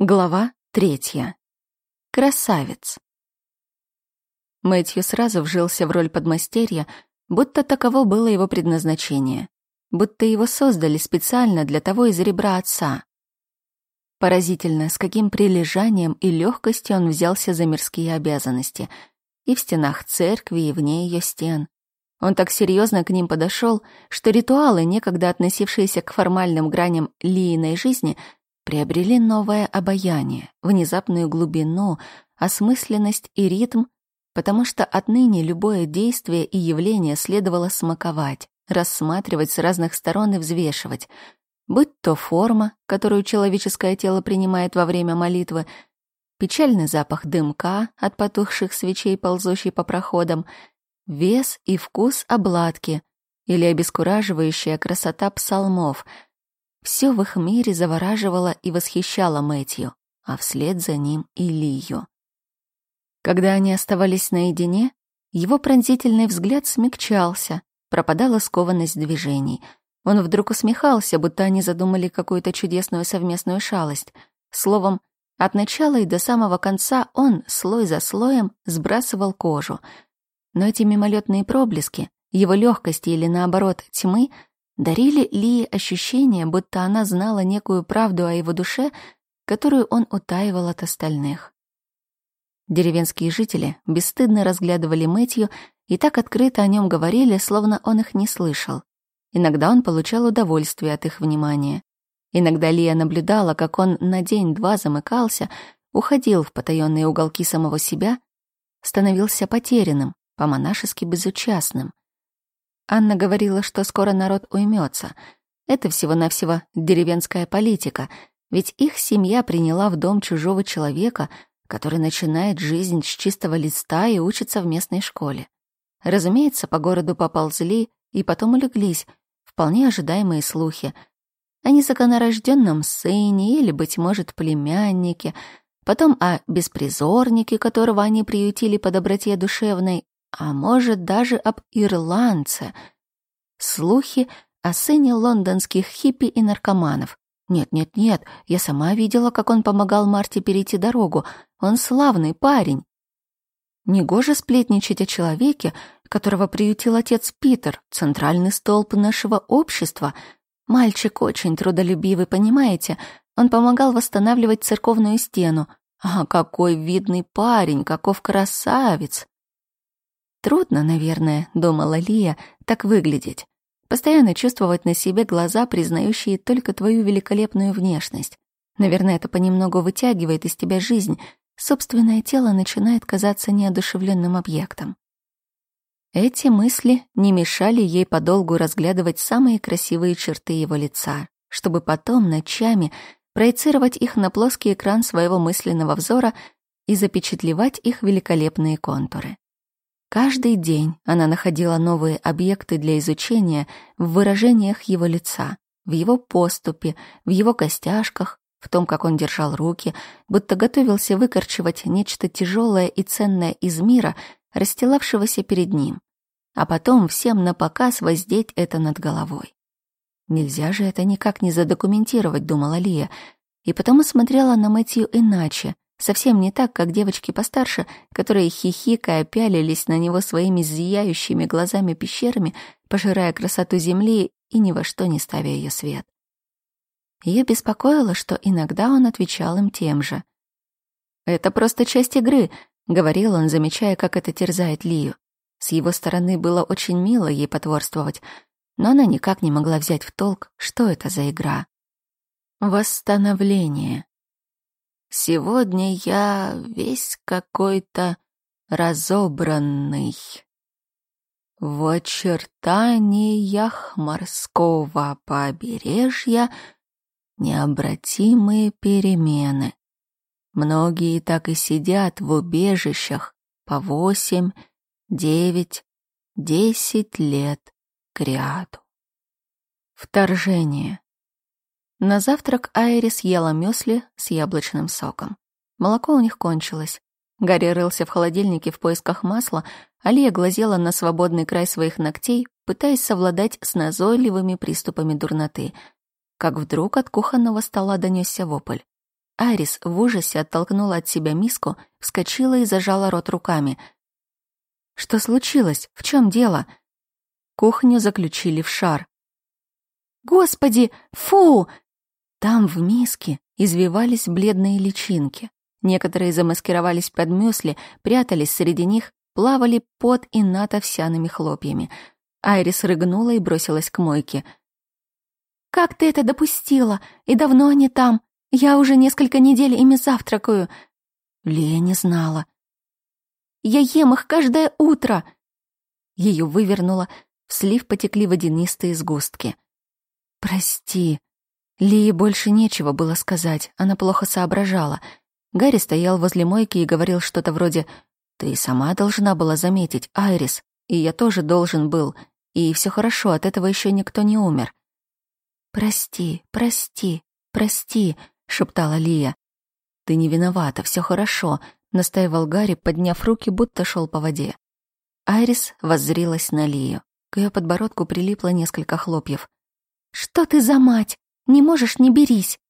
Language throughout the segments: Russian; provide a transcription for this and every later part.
Глава третья. Красавец. Мэтью сразу вжился в роль подмастерья, будто таково было его предназначение, будто его создали специально для того из ребра отца. Поразительно, с каким прилежанием и легкостью он взялся за мирские обязанности и в стенах церкви, и вне ее стен. Он так серьезно к ним подошел, что ритуалы, некогда относившиеся к формальным граням Лииной жизни — приобрели новое обаяние, внезапную глубину, осмысленность и ритм, потому что отныне любое действие и явление следовало смаковать, рассматривать с разных сторон и взвешивать, будь то форма, которую человеческое тело принимает во время молитвы, печальный запах дымка от потухших свечей, ползущий по проходам, вес и вкус обладки или обескураживающая красота псалмов — все в их мире завораживало и восхищало Мэтью, а вслед за ним и Лию. Когда они оставались наедине, его пронзительный взгляд смягчался, пропадала скованность движений. Он вдруг усмехался, будто они задумали какую-то чудесную совместную шалость. Словом, от начала и до самого конца он, слой за слоем, сбрасывал кожу. Но эти мимолетные проблески, его легкости или, наоборот, тьмы — дарили Ли ощущение, будто она знала некую правду о его душе, которую он утаивал от остальных. Деревенские жители бесстыдно разглядывали Мэтью и так открыто о нем говорили, словно он их не слышал. Иногда он получал удовольствие от их внимания. Иногда Лия наблюдала, как он на день-два замыкался, уходил в потаенные уголки самого себя, становился потерянным, по-монашески безучастным. Анна говорила, что скоро народ уймется. Это всего-навсего деревенская политика, ведь их семья приняла в дом чужого человека, который начинает жизнь с чистого листа и учится в местной школе. Разумеется, по городу поползли и потом улеглись вполне ожидаемые слухи о незаконорожденном сыне или, быть может, племяннике, потом о беспризорнике, которого они приютили по доброте душевной, а может даже об ирландце. Слухи о сыне лондонских хиппи и наркоманов. Нет-нет-нет, я сама видела, как он помогал Марте перейти дорогу. Он славный парень. Негоже сплетничать о человеке, которого приютил отец Питер, центральный столб нашего общества. Мальчик очень трудолюбивый, понимаете? Он помогал восстанавливать церковную стену. А какой видный парень, каков красавец! Трудно, наверное, думала Лия, так выглядеть. Постоянно чувствовать на себе глаза, признающие только твою великолепную внешность. Наверное, это понемногу вытягивает из тебя жизнь. Собственное тело начинает казаться неодушевленным объектом. Эти мысли не мешали ей подолгу разглядывать самые красивые черты его лица, чтобы потом ночами проецировать их на плоский экран своего мысленного взора и запечатлевать их великолепные контуры. Каждый день она находила новые объекты для изучения в выражениях его лица, в его поступе, в его костяшках, в том, как он держал руки, будто готовился выкорчевать нечто тяжелое и ценное из мира, расстилавшегося перед ним, а потом всем на показ воздеть это над головой. Нельзя же это никак не задокументировать, думала Лия, и потому смотрела на Мэтью иначе, Совсем не так, как девочки постарше, которые хихикая пялились на него своими зияющими глазами пещерами, пожирая красоту земли и ни во что не ставя ее свет. Ее беспокоило, что иногда он отвечал им тем же. «Это просто часть игры», — говорил он, замечая, как это терзает Лию. С его стороны было очень мило ей потворствовать, но она никак не могла взять в толк, что это за игра. Восстановление. Сегодня я весь какой-то разобранный. В очертаниях морского побережья необратимые перемены. Многие так и сидят в убежищах по восемь, девять, десять лет кряду. Вторжение. На завтрак Айрис ела мюсли с яблочным соком. Молоко у них кончилось. Гарри рылся в холодильнике в поисках масла, Алия глазела на свободный край своих ногтей, пытаясь совладать с назойливыми приступами дурноты. Как вдруг от кухонного стола донесся вопль. Айрис в ужасе оттолкнула от себя миску, вскочила и зажала рот руками. «Что случилось? В чем дело?» Кухню заключили в шар. «Господи! Фу!» Там в миске извивались бледные личинки. Некоторые замаскировались под мюсли, прятались среди них, плавали под и над овсяными хлопьями. Айрис рыгнула и бросилась к мойке. «Как ты это допустила? И давно они там? Я уже несколько недель ими завтракаю». Лия не знала. «Я ем их каждое утро!» Ее вывернуло, в слив потекли водянистые сгустки. «Прости». Лии больше нечего было сказать, она плохо соображала. Гарри стоял возле мойки и говорил что-то вроде «Ты сама должна была заметить, Айрис, и я тоже должен был, и все хорошо, от этого еще никто не умер». «Прости, прости, прости», — шептала Лия. «Ты не виновата, все хорошо», — настаивал Гарри, подняв руки, будто шел по воде. Айрис воззрилась на Лию. К ее подбородку прилипло несколько хлопьев. «Что ты за мать? Не можешь, не берись!»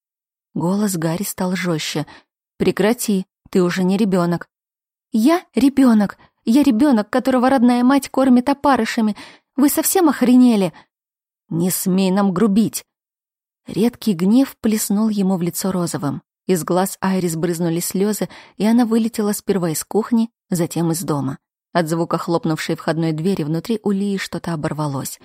Голос Гарри стал жестче. «Прекрати, ты уже не ребенок. «Я ребенок. Я ребенок, которого родная мать кормит опарышами. Вы совсем охренели?» «Не смей нам грубить!» Редкий гнев плеснул ему в лицо розовым. Из глаз Айрис брызнули слезы, и она вылетела сперва из кухни, затем из дома. От звука хлопнувшей входной двери внутри у Лии что-то оборвалось.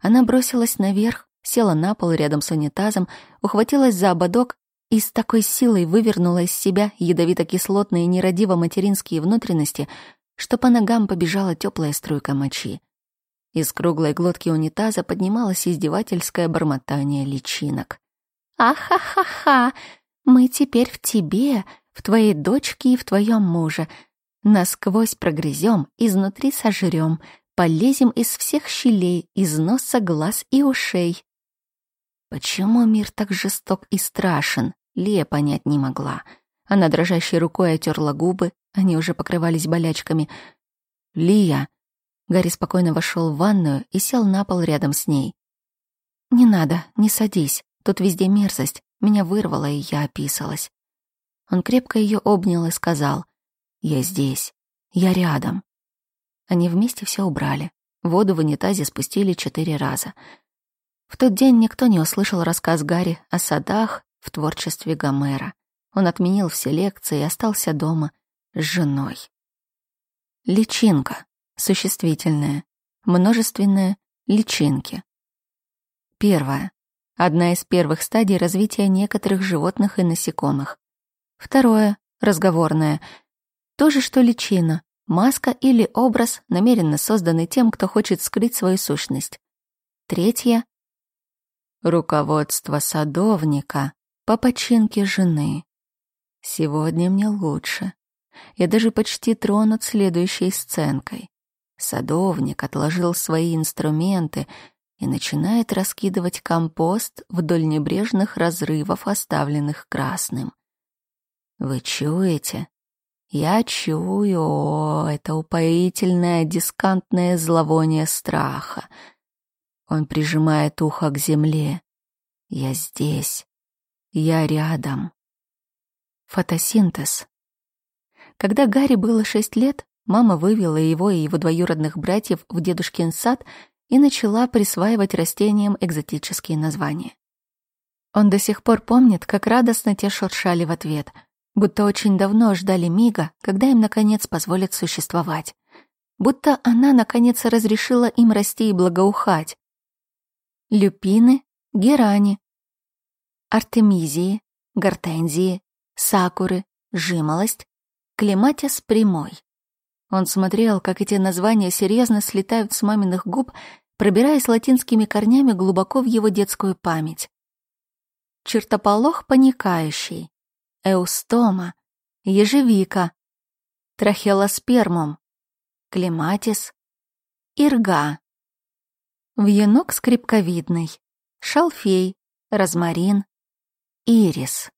Она бросилась наверх, села на пол рядом с унитазом, ухватилась за ободок и с такой силой вывернула из себя ядовито-кислотные нерадиво-материнские внутренности, что по ногам побежала теплая струйка мочи. Из круглой глотки унитаза поднималось издевательское бормотание личинок. «Ахахаха! Мы теперь в тебе, в твоей дочке и в твоем муже. Насквозь прогрызем, изнутри сожрем, полезем из всех щелей, из носа, глаз и ушей. Почему мир так жесток и страшен, Лия понять не могла. Она дрожащей рукой отерла губы, они уже покрывались болячками. «Лия!» Гарри спокойно вошел в ванную и сел на пол рядом с ней. «Не надо, не садись. Тут везде мерзость. Меня вырвало, и я описалась». Он крепко ее обнял и сказал, «Я здесь. Я рядом». Они вместе все убрали. Воду в унитазе спустили четыре раза — в тот день никто не услышал рассказ Гарри о садах в творчестве Гомера. Он отменил все лекции и остался дома с женой. Личинка. Существительное. Множественное. Личинки. Первое. Одна из первых стадий развития некоторых животных и насекомых. Второе. Разговорное. То же, что личина. Маска или образ, намеренно созданный тем, кто хочет скрыть свою сущность. Третье Руководство садовника по починке жены. Сегодня мне лучше. Я даже почти тронут следующей сценкой. Садовник отложил свои инструменты и начинает раскидывать компост вдоль небрежных разрывов, оставленных красным. Вы чуете? Я чую, о, это упоительное дискантное зловоние страха — он прижимает ухо к земле. Я здесь. Я рядом. Фотосинтез. Когда Гарри было шесть лет, мама вывела его и его двоюродных братьев в дедушкин сад и начала присваивать растениям экзотические названия. Он до сих пор помнит, как радостно те шуршали в ответ, будто очень давно ждали мига, когда им, наконец, позволят существовать. Будто она, наконец, разрешила им расти и благоухать, люпины, герани, артемизии, гортензии, сакуры, жимолость, клематис прямой. Он смотрел, как эти названия серьезно слетают с маминых губ, пробираясь латинскими корнями глубоко в его детскую память. Чертополох паникающий, эустома, ежевика, трахелоспермум, клематис, ирга, вьюнок скрипковидный, шалфей, розмарин, ирис.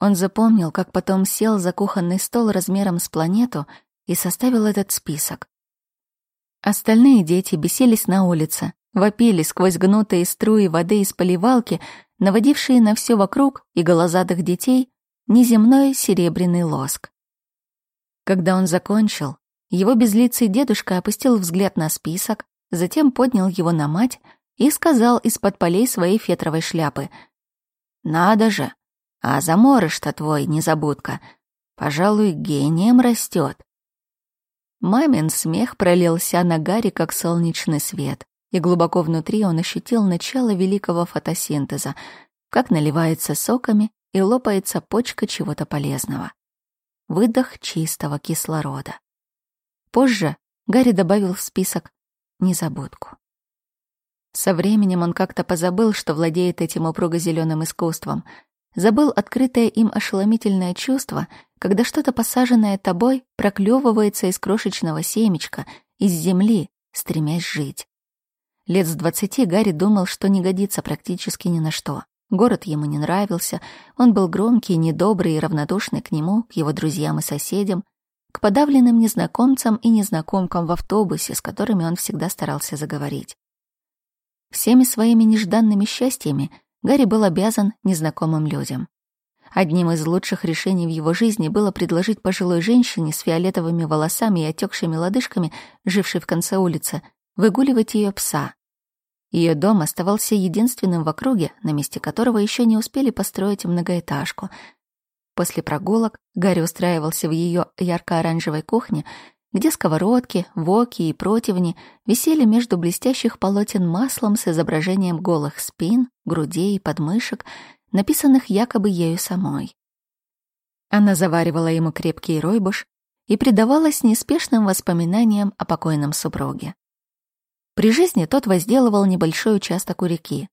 Он запомнил, как потом сел за кухонный стол размером с планету и составил этот список. Остальные дети бесились на улице, вопили сквозь гнутые струи воды из поливалки, наводившие на все вокруг и голозадых детей неземной серебряный лоск. Когда он закончил, его безлицый дедушка опустил взгляд на список, затем поднял его на мать и сказал из-под полей своей фетровой шляпы. «Надо же! А заморыш-то твой, незабудка, пожалуй, гением растет. Мамин смех пролился на Гарри, как солнечный свет, и глубоко внутри он ощутил начало великого фотосинтеза, как наливается соками и лопается почка чего-то полезного. Выдох чистого кислорода. Позже Гарри добавил в список незабудку. Со временем он как-то позабыл, что владеет этим упруго-зеленым искусством, забыл открытое им ошеломительное чувство, когда что-то посаженное тобой проклевывается из крошечного семечка, из земли, стремясь жить. Лет с двадцати Гарри думал, что не годится практически ни на что. Город ему не нравился, он был громкий, недобрый и равнодушный к нему, к его друзьям и соседям, к подавленным незнакомцам и незнакомкам в автобусе, с которыми он всегда старался заговорить. Всеми своими нежданными счастьями Гарри был обязан незнакомым людям. Одним из лучших решений в его жизни было предложить пожилой женщине с фиолетовыми волосами и отекшими лодыжками, жившей в конце улицы, выгуливать ее пса. Ее дом оставался единственным в округе, на месте которого еще не успели построить многоэтажку. После прогулок Гарри устраивался в ее ярко-оранжевой кухне, где сковородки, воки и противни висели между блестящих полотен маслом с изображением голых спин, грудей и подмышек, написанных якобы ею самой. Она заваривала ему крепкий ройбуш и предавалась неспешным воспоминаниям о покойном супруге. При жизни тот возделывал небольшой участок у реки.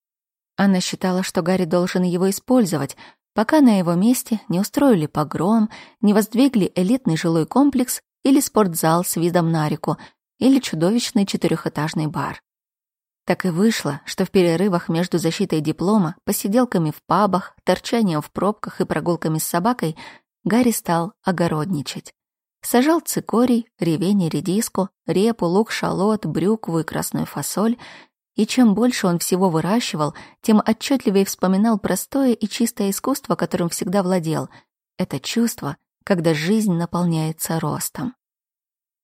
Она считала, что Гарри должен его использовать, пока на его месте не устроили погром, не воздвигли элитный жилой комплекс или спортзал с видом на реку, или чудовищный четырехэтажный бар. Так и вышло, что в перерывах между защитой диплома, посиделками в пабах, торчанием в пробках и прогулками с собакой Гарри стал огородничать. Сажал цикорий, ревень редиску, репу, лук, шалот, брюкву и красную фасоль, и чем больше он всего выращивал, тем отчетливее вспоминал простое и чистое искусство, которым всегда владел. Это чувство, когда жизнь наполняется ростом.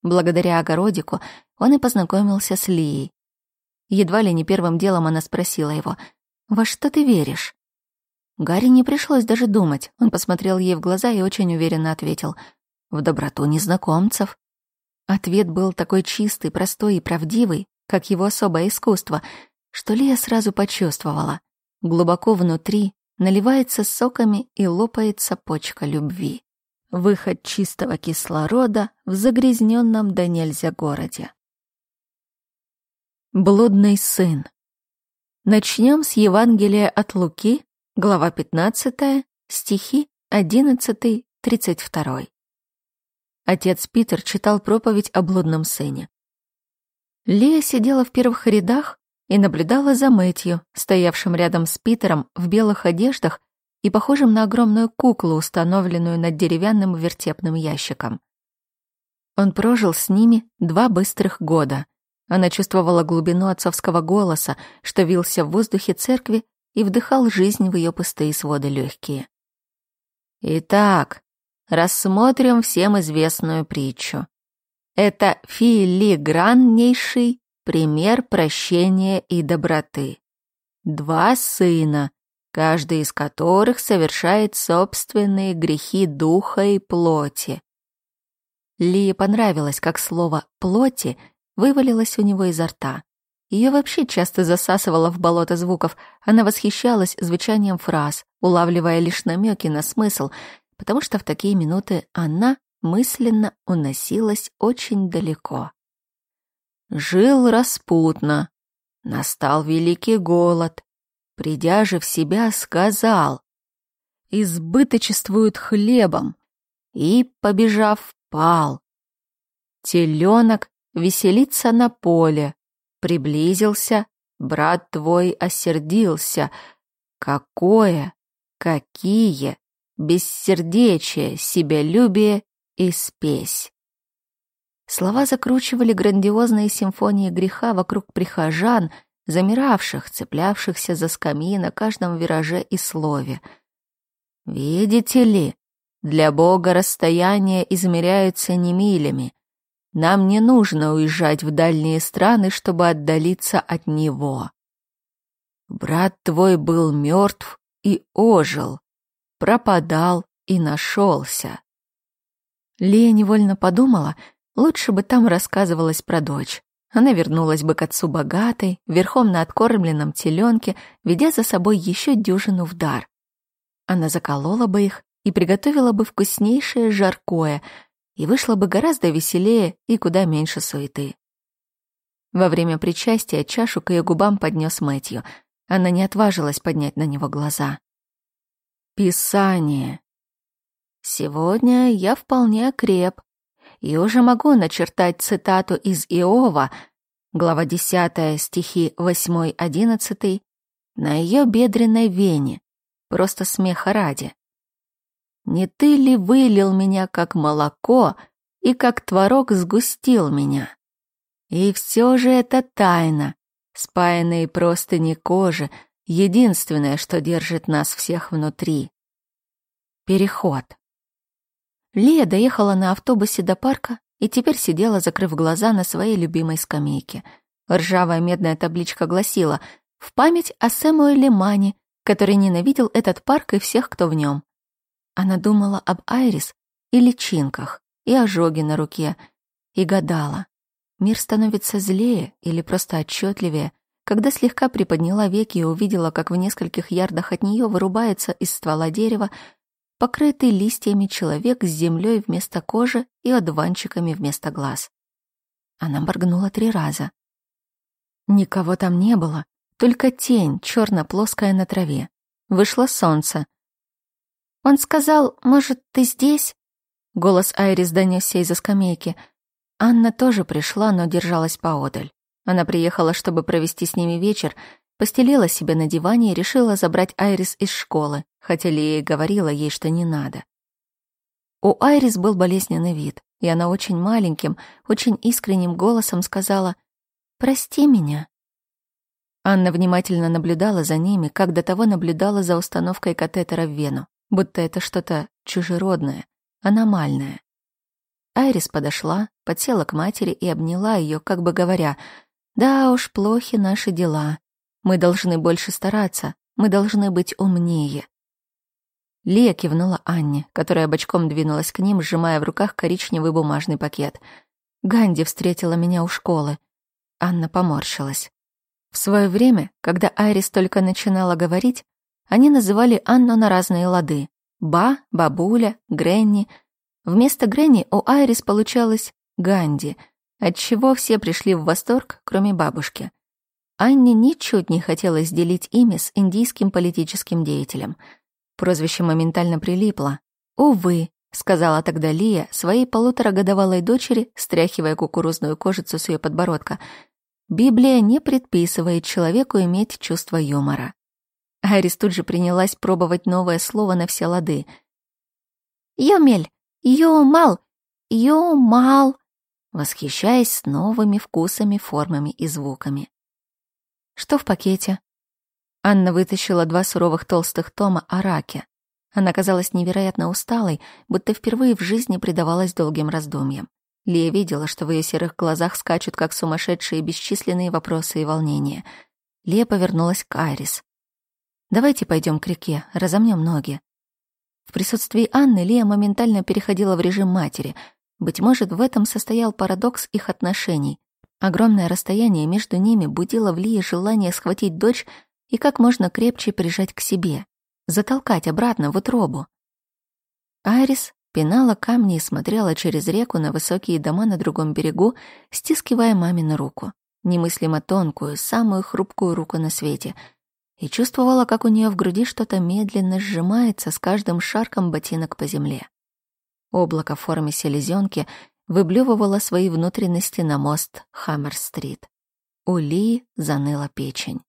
Благодаря огородику он и познакомился с Лией, Едва ли не первым делом она спросила его, «Во что ты веришь?» Гарри не пришлось даже думать. Он посмотрел ей в глаза и очень уверенно ответил, «В доброту незнакомцев». Ответ был такой чистый, простой и правдивый, как его особое искусство, что Лия сразу почувствовала. Глубоко внутри наливается соками и лопается почка любви. Выход чистого кислорода в загрязненном до нельзя городе. Блудный сын. Начнем с Евангелия от Луки, глава 15, стихи 11-32. Отец Питер читал проповедь о блудном сыне. Лия сидела в первых рядах и наблюдала за Мэтью, стоявшим рядом с Питером в белых одеждах и похожим на огромную куклу, установленную над деревянным вертепным ящиком. Он прожил с ними два быстрых года — она чувствовала глубину отцовского голоса, что вился в воздухе церкви и вдыхал жизнь в ее пустые своды легкие. Итак, рассмотрим всем известную притчу. Это филиграннейший пример прощения и доброты. Два сына, каждый из которых совершает собственные грехи духа и плоти. Лии понравилось, как слово «плоти» вывалилась у него изо рта. Ее вообще часто засасывало в болото звуков. Она восхищалась звучанием фраз, улавливая лишь намеки на смысл, потому что в такие минуты она мысленно уносилась очень далеко. Жил распутно. Настал великий голод. Придя же в себя, сказал, «Избыточествуют хлебом». И, побежав, пал. Теленок веселиться на поле. Приблизился, брат твой осердился. Какое, какие, бессердечие, себялюбие и спесь. Слова закручивали грандиозные симфонии греха вокруг прихожан, замиравших, цеплявшихся за скамьи на каждом вираже и слове. «Видите ли, для Бога расстояния измеряются не милями. Нам не нужно уезжать в дальние страны, чтобы отдалиться от Него. Брат твой был мертв и ожил, пропадал и нашелся. Лия невольно подумала, лучше бы там рассказывалось про дочь. Она вернулась бы к отцу богатой, верхом на откормленном теленке, ведя за собой еще дюжину в дар. Она заколола бы их и приготовила бы вкуснейшее жаркое, и вышла бы гораздо веселее и куда меньше суеты. Во время причастия чашу к ее губам поднес Мэтью. Она не отважилась поднять на него глаза. Писание. Сегодня я вполне окреп и уже могу начертать цитату из Иова, глава 10, стихи 8-11, на ее бедренной вене, просто смеха ради. «Не ты ли вылил меня, как молоко, и как творог сгустил меня?» И все же это тайна, спаянные простыни кожи, единственное, что держит нас всех внутри. Переход. Лия доехала на автобусе до парка и теперь сидела, закрыв глаза на своей любимой скамейке. Ржавая медная табличка гласила «В память о Сэмуэле Мане, который ненавидел этот парк и всех, кто в нем». Она думала об Айрис и личинках, и ожоге на руке, и гадала. Мир становится злее или просто отчетливее, когда слегка приподняла веки и увидела, как в нескольких ярдах от нее вырубается из ствола дерева покрытый листьями человек с землей вместо кожи и одуванчиками вместо глаз. Она моргнула три раза. Никого там не было, только тень, черно-плоская на траве. Вышло солнце. Он сказал, может, ты здесь? Голос Айрис донесся из-за скамейки. Анна тоже пришла, но держалась поодаль. Она приехала, чтобы провести с ними вечер, Постелила себе на диване и решила забрать Айрис из школы, хотя Лия говорила ей, что не надо. У Айрис был болезненный вид, и она очень маленьким, очень искренним голосом сказала «Прости меня». Анна внимательно наблюдала за ними, как до того наблюдала за установкой катетера в вену, будто это что-то чужеродное, аномальное. Айрис подошла, подсела к матери и обняла ее, как бы говоря, «Да уж, плохи наши дела. Мы должны больше стараться, мы должны быть умнее. Лия кивнула Анне, которая бочком двинулась к ним, сжимая в руках коричневый бумажный пакет. Ганди встретила меня у школы. Анна поморщилась. В свое время, когда Айрис только начинала говорить, они называли Анну на разные лады. Ба, бабуля, Гренни. Вместо Гренни у Айрис получалось Ганди, отчего все пришли в восторг, кроме бабушки. Анне ничуть не хотелось делить имя с индийским политическим деятелем. Прозвище моментально прилипло. «Увы», — сказала тогда Лия своей полуторагодовалой дочери, стряхивая кукурузную кожицу с ее подбородка. «Библия не предписывает человеку иметь чувство юмора». Арис тут же принялась пробовать новое слово на все лады. «Юмель! Юмал! Юмал!» восхищаясь новыми вкусами, формами и звуками. Что в пакете? Анна вытащила два суровых толстых тома о раке. Она казалась невероятно усталой, будто впервые в жизни предавалась долгим раздумьям. Лия видела, что в ее серых глазах скачут, как сумасшедшие, бесчисленные вопросы и волнения. Лия повернулась к Айрис. «Давайте пойдем к реке, разомнем ноги». В присутствии Анны Лия моментально переходила в режим матери. Быть может, в этом состоял парадокс их отношений. Огромное расстояние между ними будило в Лии желание схватить дочь и как можно крепче прижать к себе, затолкать обратно в утробу. Айрис пинала камни и смотрела через реку на высокие дома на другом берегу, стискивая мамину руку, немыслимо тонкую, самую хрупкую руку на свете, и чувствовала, как у нее в груди что-то медленно сжимается с каждым шарком ботинок по земле. Облако в форме селезенки выблевывала свои внутренности на мост Хаммер-стрит. У Ли заныла печень.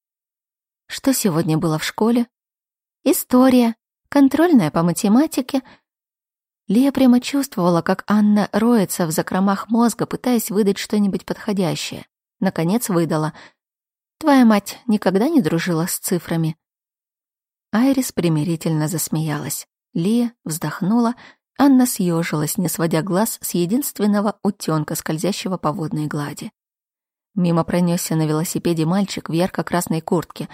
Что сегодня было в школе? История, контрольная по математике. Лия прямо чувствовала, как Анна роется в закромах мозга, пытаясь выдать что-нибудь подходящее. Наконец выдала. Твоя мать никогда не дружила с цифрами?» Айрис примирительно засмеялась. Лия вздохнула, Анна съежилась, не сводя глаз с единственного утенка, скользящего по водной глади. Мимо пронесся на велосипеде мальчик в ярко-красной куртке.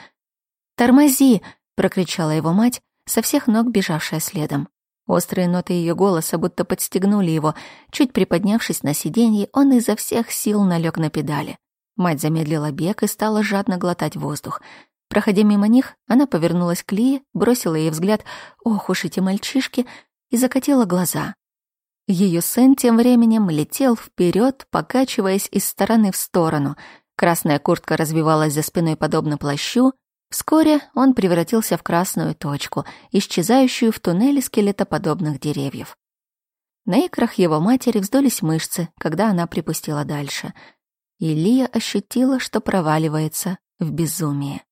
«Тормози!» — прокричала его мать, со всех ног бежавшая следом. Острые ноты ее голоса будто подстегнули его. Чуть приподнявшись на сиденье, он изо всех сил налег на педали. Мать замедлила бег и стала жадно глотать воздух. Проходя мимо них, она повернулась к Лии, бросила ей взгляд «Ох уж эти мальчишки!» и закатила глаза. Ее сын тем временем летел вперед, покачиваясь из стороны в сторону. Красная куртка развивалась за спиной подобно плащу, Вскоре он превратился в красную точку, исчезающую в туннеле скелетоподобных деревьев. На икрах его матери вздулись мышцы, когда она припустила дальше. И Лия ощутила, что проваливается в безумие.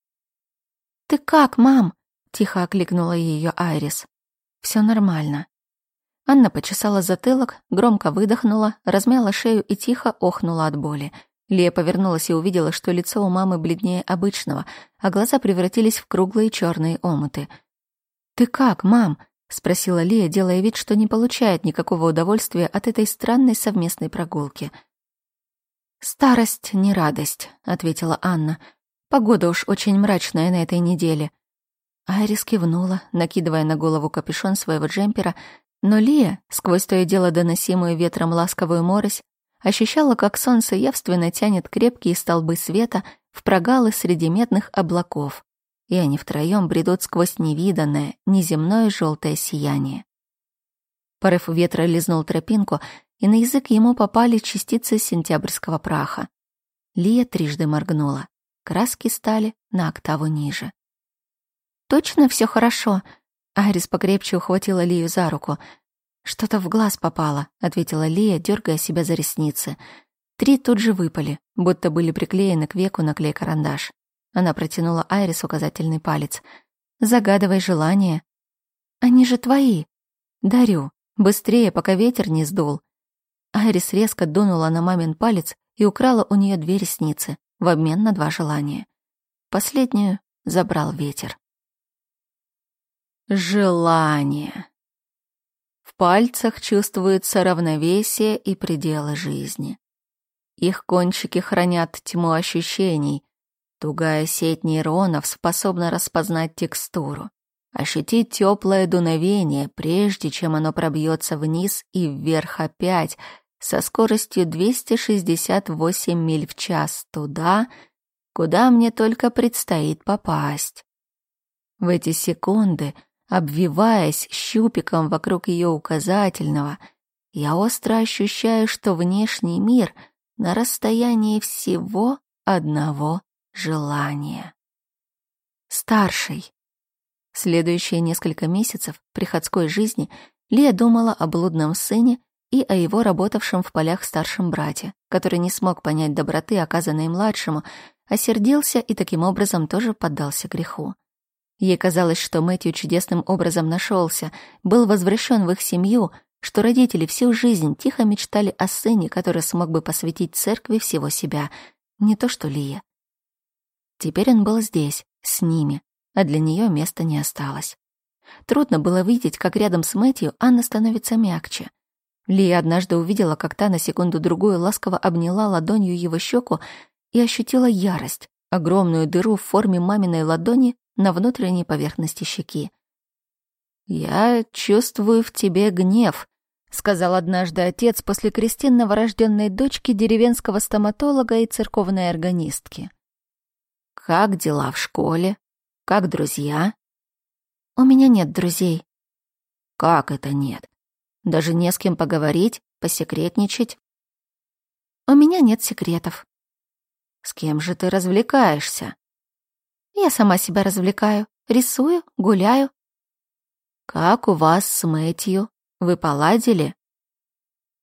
«Ты как, мам?» — тихо окликнула ее Айрис. Все нормально». Анна почесала затылок, громко выдохнула, размяла шею и тихо охнула от боли — Лия повернулась и увидела, что лицо у мамы бледнее обычного, а глаза превратились в круглые черные омуты. «Ты как, мам?» — спросила Лия, делая вид, что не получает никакого удовольствия от этой странной совместной прогулки. «Старость не радость», — ответила Анна. «Погода уж очень мрачная на этой неделе». Айрис кивнула, накидывая на голову капюшон своего джемпера, но Лия, сквозь то и дело доносимую ветром ласковую морось, ощущала, как солнце явственно тянет крепкие столбы света в прогалы среди медных облаков, и они втроем бредут сквозь невиданное, неземное желтое сияние. Порыв ветра лизнул тропинку, и на язык ему попали частицы сентябрьского праха. Лия трижды моргнула. Краски стали на октаву ниже. «Точно все хорошо?» Арис покрепче ухватила Лию за руку. «Что-то в глаз попало», — ответила Лия, дергая себя за ресницы. Три тут же выпали, будто были приклеены к веку на клей-карандаш. Она протянула Айрис указательный палец. «Загадывай желание». «Они же твои». «Дарю. Быстрее, пока ветер не сдул». Айрис резко дунула на мамин палец и украла у нее две ресницы в обмен на два желания. Последнюю забрал ветер. Желание пальцах чувствуется равновесие и пределы жизни. Их кончики хранят тьму ощущений. Тугая сеть нейронов способна распознать текстуру, ощутить теплое дуновение, прежде чем оно пробьется вниз и вверх опять, со скоростью 268 миль в час туда, куда мне только предстоит попасть. В эти секунды Обвиваясь щупиком вокруг ее указательного, я остро ощущаю, что внешний мир на расстоянии всего одного желания. Старший. Следующие несколько месяцев приходской жизни Лия думала о блудном сыне и о его работавшем в полях старшем брате, который не смог понять доброты, оказанной младшему, осердился и таким образом тоже поддался греху. Ей казалось, что Мэтью чудесным образом нашелся, был возвращен в их семью, что родители всю жизнь тихо мечтали о сыне, который смог бы посвятить церкви всего себя, не то что Лия. Теперь он был здесь, с ними, а для нее места не осталось. Трудно было видеть, как рядом с Мэтью Анна становится мягче. Лия однажды увидела, как та на секунду-другую ласково обняла ладонью его щеку и ощутила ярость, огромную дыру в форме маминой ладони на внутренней поверхности щеки. «Я чувствую в тебе гнев», — сказал однажды отец после крестин новорожденной дочки деревенского стоматолога и церковной органистки. «Как дела в школе? Как друзья?» «У меня нет друзей». «Как это нет? Даже не с кем поговорить, посекретничать?» «У меня нет секретов». «С кем же ты развлекаешься?» Я сама себя развлекаю, рисую, гуляю. Как у вас с Мэтью? Вы поладили?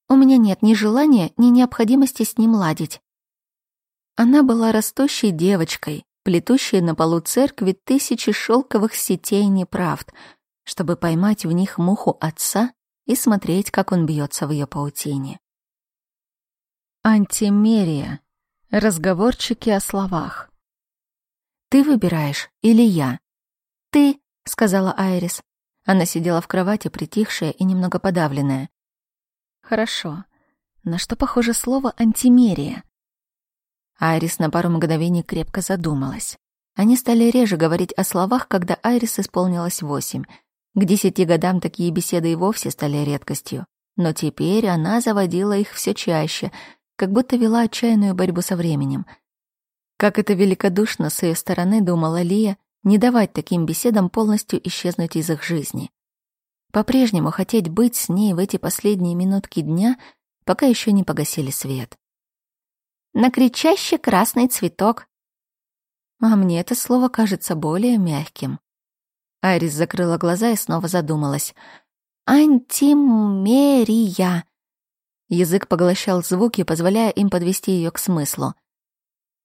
У меня нет ни желания, ни необходимости с ним ладить. Она была растущей девочкой, плетущей на полу церкви тысячи шелковых сетей неправд, чтобы поймать в них муху отца и смотреть, как он бьется в ее паутине. Антимерия. Разговорчики о словах. Ты выбираешь или я?» «Ты», — сказала Айрис. Она сидела в кровати, притихшая и немного подавленная. «Хорошо. На что похоже слово «антимерия»?» Айрис на пару мгновений крепко задумалась. Они стали реже говорить о словах, когда Айрис исполнилось восемь. К десяти годам такие беседы и вовсе стали редкостью. Но теперь она заводила их все чаще, как будто вела отчаянную борьбу со временем. Как это великодушно с ее стороны, думала Лия, не давать таким беседам полностью исчезнуть из их жизни. По-прежнему хотеть быть с ней в эти последние минутки дня, пока еще не погасили свет. «На красный цветок», а мне это слово кажется более мягким. Айрис закрыла глаза и снова задумалась. «Антимерия!» Язык поглощал звуки, позволяя им подвести ее к смыслу.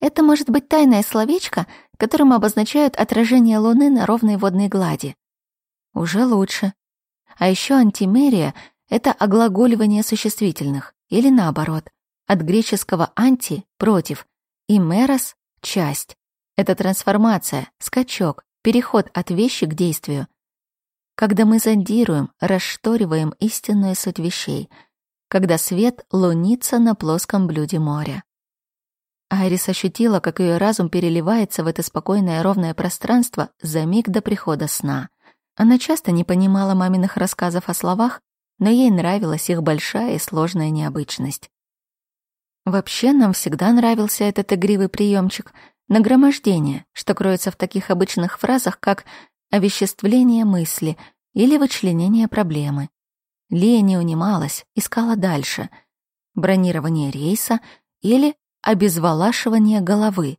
Это может быть тайное словечко, которым обозначают отражение Луны на ровной водной глади. Уже лучше. А еще антимерия — это оглаголивание существительных, или наоборот, от греческого «анти» — «против» и «мерос» — «часть». Это трансформация, скачок, переход от вещи к действию. Когда мы зондируем, расшториваем истинную суть вещей, когда свет лунится на плоском блюде моря. Айрис ощутила, как ее разум переливается в это спокойное ровное пространство за миг до прихода сна. Она часто не понимала маминых рассказов о словах, но ей нравилась их большая и сложная необычность. Вообще нам всегда нравился этот игривый приемчик — Нагромождение, что кроется в таких обычных фразах, как овеществление мысли или вычленение проблемы. Лия не унималась, искала дальше. Бронирование рейса или обезволашивание головы.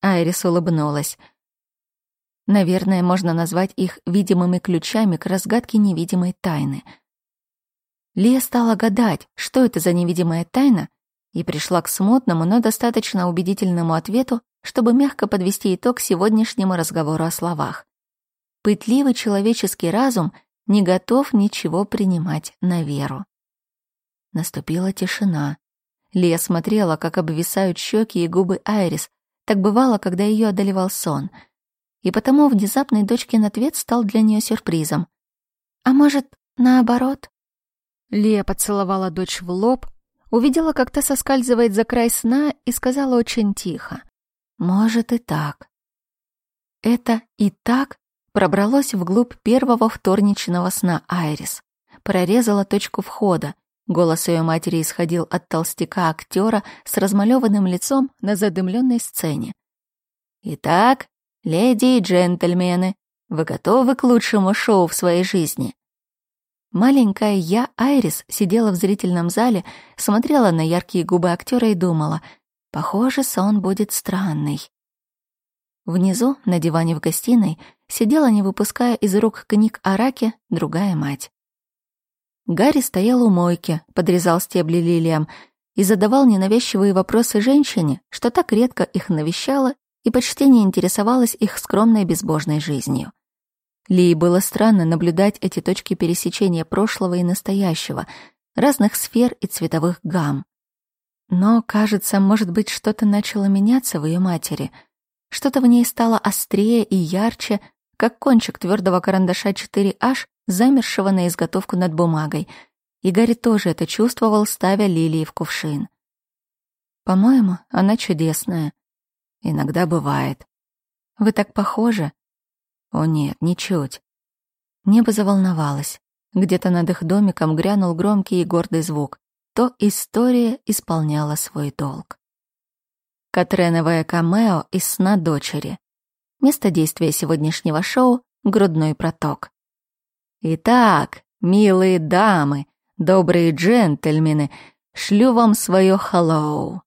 Айрис улыбнулась. Наверное, можно назвать их видимыми ключами к разгадке невидимой тайны. Лия стала гадать, что это за невидимая тайна, и пришла к смутному, но достаточно убедительному ответу, чтобы мягко подвести итог сегодняшнему разговору о словах. Пытливый человеческий разум не готов ничего принимать на веру. Наступила тишина. Лия смотрела, как обвисают щеки и губы Айрис. Так бывало, когда ее одолевал сон. И потому внезапный дочкин ответ стал для нее сюрпризом. «А может, наоборот?» Лия поцеловала дочь в лоб, увидела, как та соскальзывает за край сна и сказала очень тихо. Может и так. Это и так пробралось вглубь первого вторничного сна Айрис. Прорезала точку входа. Голос ее матери исходил от толстяка актера с размалеванным лицом на задымленной сцене. «Итак, леди и джентльмены, вы готовы к лучшему шоу в своей жизни?» Маленькая я, Айрис, сидела в зрительном зале, смотрела на яркие губы актера и думала — Похоже, сон будет странный. Внизу, на диване в гостиной, сидела, не выпуская из рук книг о раке, другая мать. Гарри стоял у мойки, подрезал стебли лилиям и задавал ненавязчивые вопросы женщине, что так редко их навещала и почти не интересовалась их скромной безбожной жизнью. Лии было странно наблюдать эти точки пересечения прошлого и настоящего, разных сфер и цветовых гамм. Но, кажется, может быть, что-то начало меняться в ее матери. Что-то в ней стало острее и ярче, как кончик твердого карандаша 4H, замершего на изготовку над бумагой. И Гарри тоже это чувствовал, ставя лилии в кувшин. По-моему, она чудесная. Иногда бывает. Вы так похожи. О нет, ничуть. Небо заволновалось. Где-то над их домиком грянул громкий и гордый звук то история исполняла свой долг. Катреновое камео из сна дочери. Место действия сегодняшнего шоу — грудной проток. Итак, милые дамы, добрые джентльмены, шлю вам свое hello.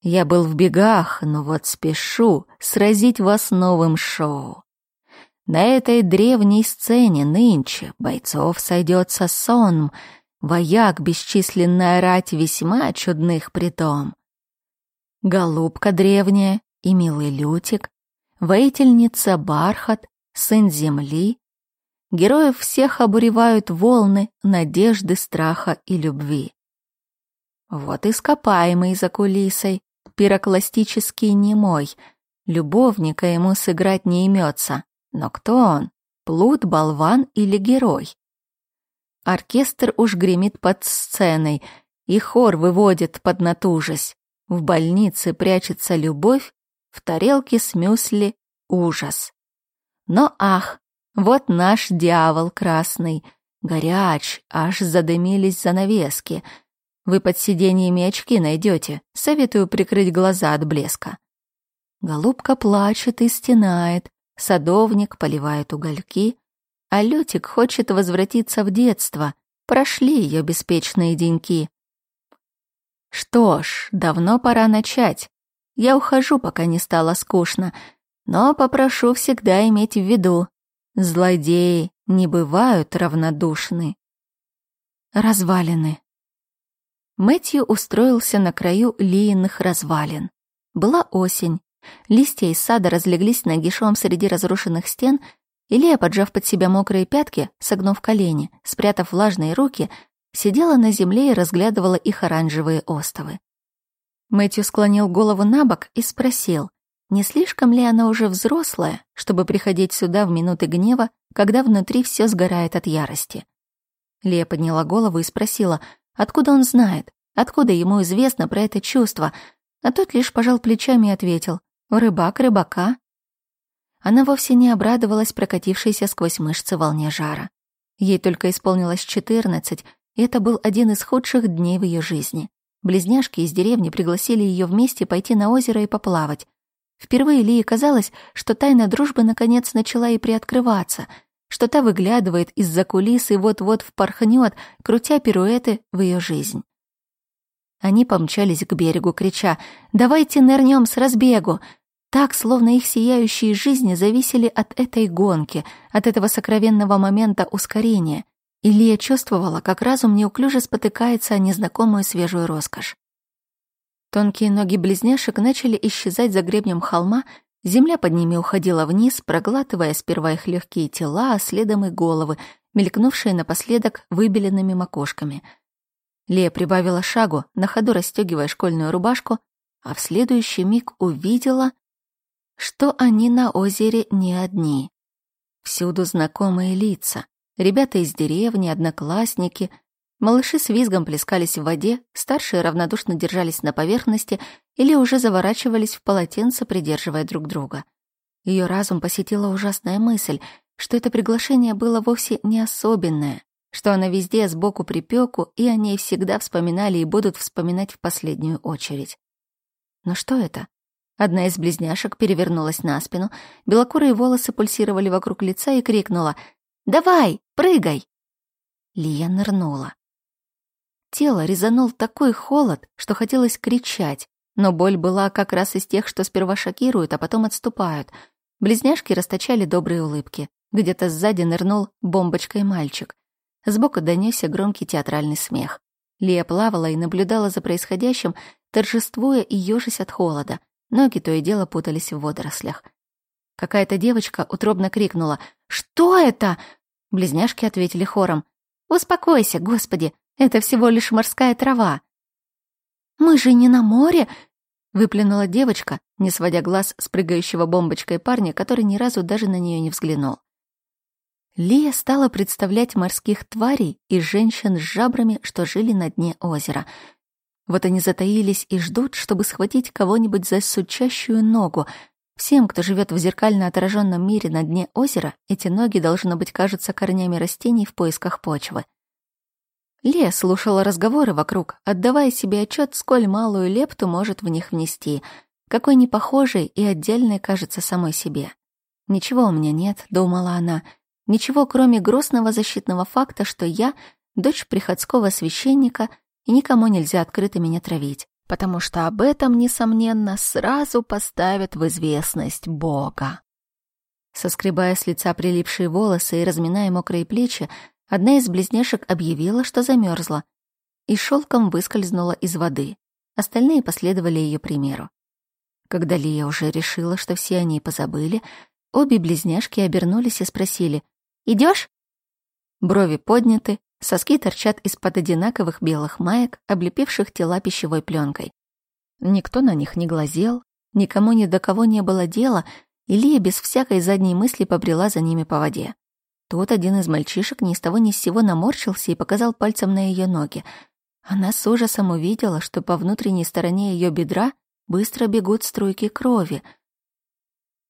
Я был в бегах, но вот спешу сразить вас новым шоу. На этой древней сцене нынче бойцов сойдется сон — вояк бесчисленная рать весьма чудных притом. Голубка древняя и милый лютик, воительница бархат, сын земли, героев всех обуревают волны надежды, страха и любви. Вот ископаемый за кулисой, пирокластический немой, Любовника ему сыграть не имется. Но кто он? Плут, болван или герой? Оркестр уж гремит под сценой, и хор выводит поднатужась. В больнице прячется любовь, в тарелке с мюсли ужас. Но ах, вот наш дьявол красный, горяч, аж задымились занавески. Вы под сиденьями очки найдете, советую прикрыть глаза от блеска. Голубка плачет и стенает, садовник поливает угольки, а Лютик хочет возвратиться в детство. Прошли ее беспечные деньки. Что ж, давно пора начать. Я ухожу, пока не стало скучно, но попрошу всегда иметь в виду. Злодеи не бывают равнодушны. Развалины. Мэтью устроился на краю лииных развалин. Была осень. Листья из сада разлеглись нагишом среди разрушенных стен, и Лия, поджав под себя мокрые пятки, согнув колени, спрятав влажные руки, сидела на земле и разглядывала их оранжевые остовы. Мэтью склонил голову на бок и спросил, не слишком ли она уже взрослая, чтобы приходить сюда в минуты гнева, когда внутри все сгорает от ярости. Лия подняла голову и спросила, откуда он знает, откуда ему известно про это чувство, а тот лишь пожал плечами и ответил, «Рыбак рыбака». Она вовсе не обрадовалась прокатившейся сквозь мышцы волне жара. Ей только исполнилось четырнадцать, и это был один из худших дней в ее жизни. Близняшки из деревни пригласили ее вместе пойти на озеро и поплавать. Впервые Лии казалось, что тайна дружбы наконец начала и приоткрываться, что та выглядывает из-за кулис и вот-вот впорхнет, крутя пируэты в ее жизнь. Они помчались к берегу, крича «Давайте нырнем с разбегу!» Так, словно их сияющие жизни зависели от этой гонки, от этого сокровенного момента ускорения. Илья чувствовала, как разум неуклюже спотыкается о незнакомую свежую роскошь. Тонкие ноги близняшек начали исчезать за гребнем холма, земля под ними уходила вниз, проглатывая сперва их легкие тела, а следом и головы, мелькнувшие напоследок выбеленными макушками. Лея прибавила шагу, на ходу расстегивая школьную рубашку, а в следующий миг увидела, что они на озере не одни. Всюду знакомые лица. Ребята из деревни, одноклассники — Малыши с визгом плескались в воде, старшие равнодушно держались на поверхности или уже заворачивались в полотенце, придерживая друг друга. Ее разум посетила ужасная мысль, что это приглашение было вовсе не особенное, что она везде сбоку припеку, и о ней всегда вспоминали и будут вспоминать в последнюю очередь. Но что это? Одна из близняшек перевернулась на спину, белокурые волосы пульсировали вокруг лица и крикнула «Давай, прыгай!» Лия нырнула. Тело резанул такой холод, что хотелось кричать, но боль была как раз из тех, что сперва шокируют, а потом отступают. Близняшки расточали добрые улыбки. Где-то сзади нырнул бомбочкой мальчик. Сбоку донесся громкий театральный смех. Лия плавала и наблюдала за происходящим, торжествуя и ёжись от холода. Ноги то и дело путались в водорослях. Какая-то девочка утробно крикнула «Что это?» Близняшки ответили хором «Успокойся, Господи, это всего лишь морская трава. Мы же не на море, выплюнула девочка, не сводя глаз с прыгающего бомбочкой парня, который ни разу даже на нее не взглянул. Лия стала представлять морских тварей и женщин с жабрами, что жили на дне озера. Вот они затаились и ждут, чтобы схватить кого-нибудь за сучащую ногу. Всем, кто живет в зеркально отраженном мире на дне озера, эти ноги, должно быть, кажутся корнями растений в поисках почвы. Лия слушала разговоры вокруг, отдавая себе отчет, сколь малую лепту может в них внести, какой непохожей и отдельной кажется самой себе. «Ничего у меня нет», — думала она, — «ничего, кроме грустного защитного факта, что я — дочь приходского священника, и никому нельзя открыто меня травить, потому что об этом, несомненно, сразу поставят в известность Бога». Соскребая с лица прилипшие волосы и разминая мокрые плечи, Одна из близняшек объявила, что замерзла, и шелком выскользнула из воды. Остальные последовали ее примеру. Когда Лия уже решила, что все они позабыли, обе близняшки обернулись и спросили «Идешь?» Брови подняты, соски торчат из-под одинаковых белых маек, облепивших тела пищевой пленкой. Никто на них не глазел, Никому ни до кого не было дела, и Лия без всякой задней мысли побрела за ними по воде. Тут один из мальчишек ни с того ни с сего наморщился и показал пальцем на ее ноги. Она с ужасом увидела, что по внутренней стороне ее бедра быстро бегут струйки крови.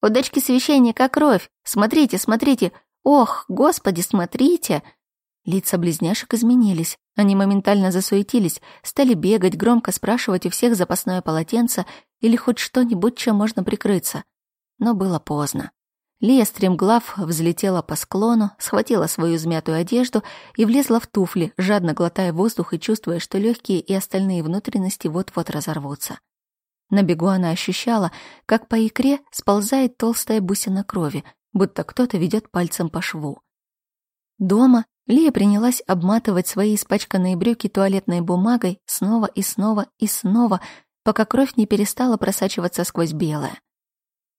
«У дочки священника кровь! Смотрите, смотрите! Ох, господи, смотрите!» Лица близняшек изменились. Они моментально засуетились, стали бегать, громко спрашивать у всех запасное полотенце или хоть что-нибудь, чем можно прикрыться. Но было поздно. Лия стремглав взлетела по склону, схватила свою измятую одежду и влезла в туфли, жадно глотая воздух и чувствуя, что легкие и остальные внутренности вот-вот разорвутся. На бегу она ощущала, как по икре сползает толстая бусина крови, будто кто-то ведет пальцем по шву. Дома Лия принялась обматывать свои испачканные брюки туалетной бумагой снова и снова и снова, пока кровь не перестала просачиваться сквозь белое.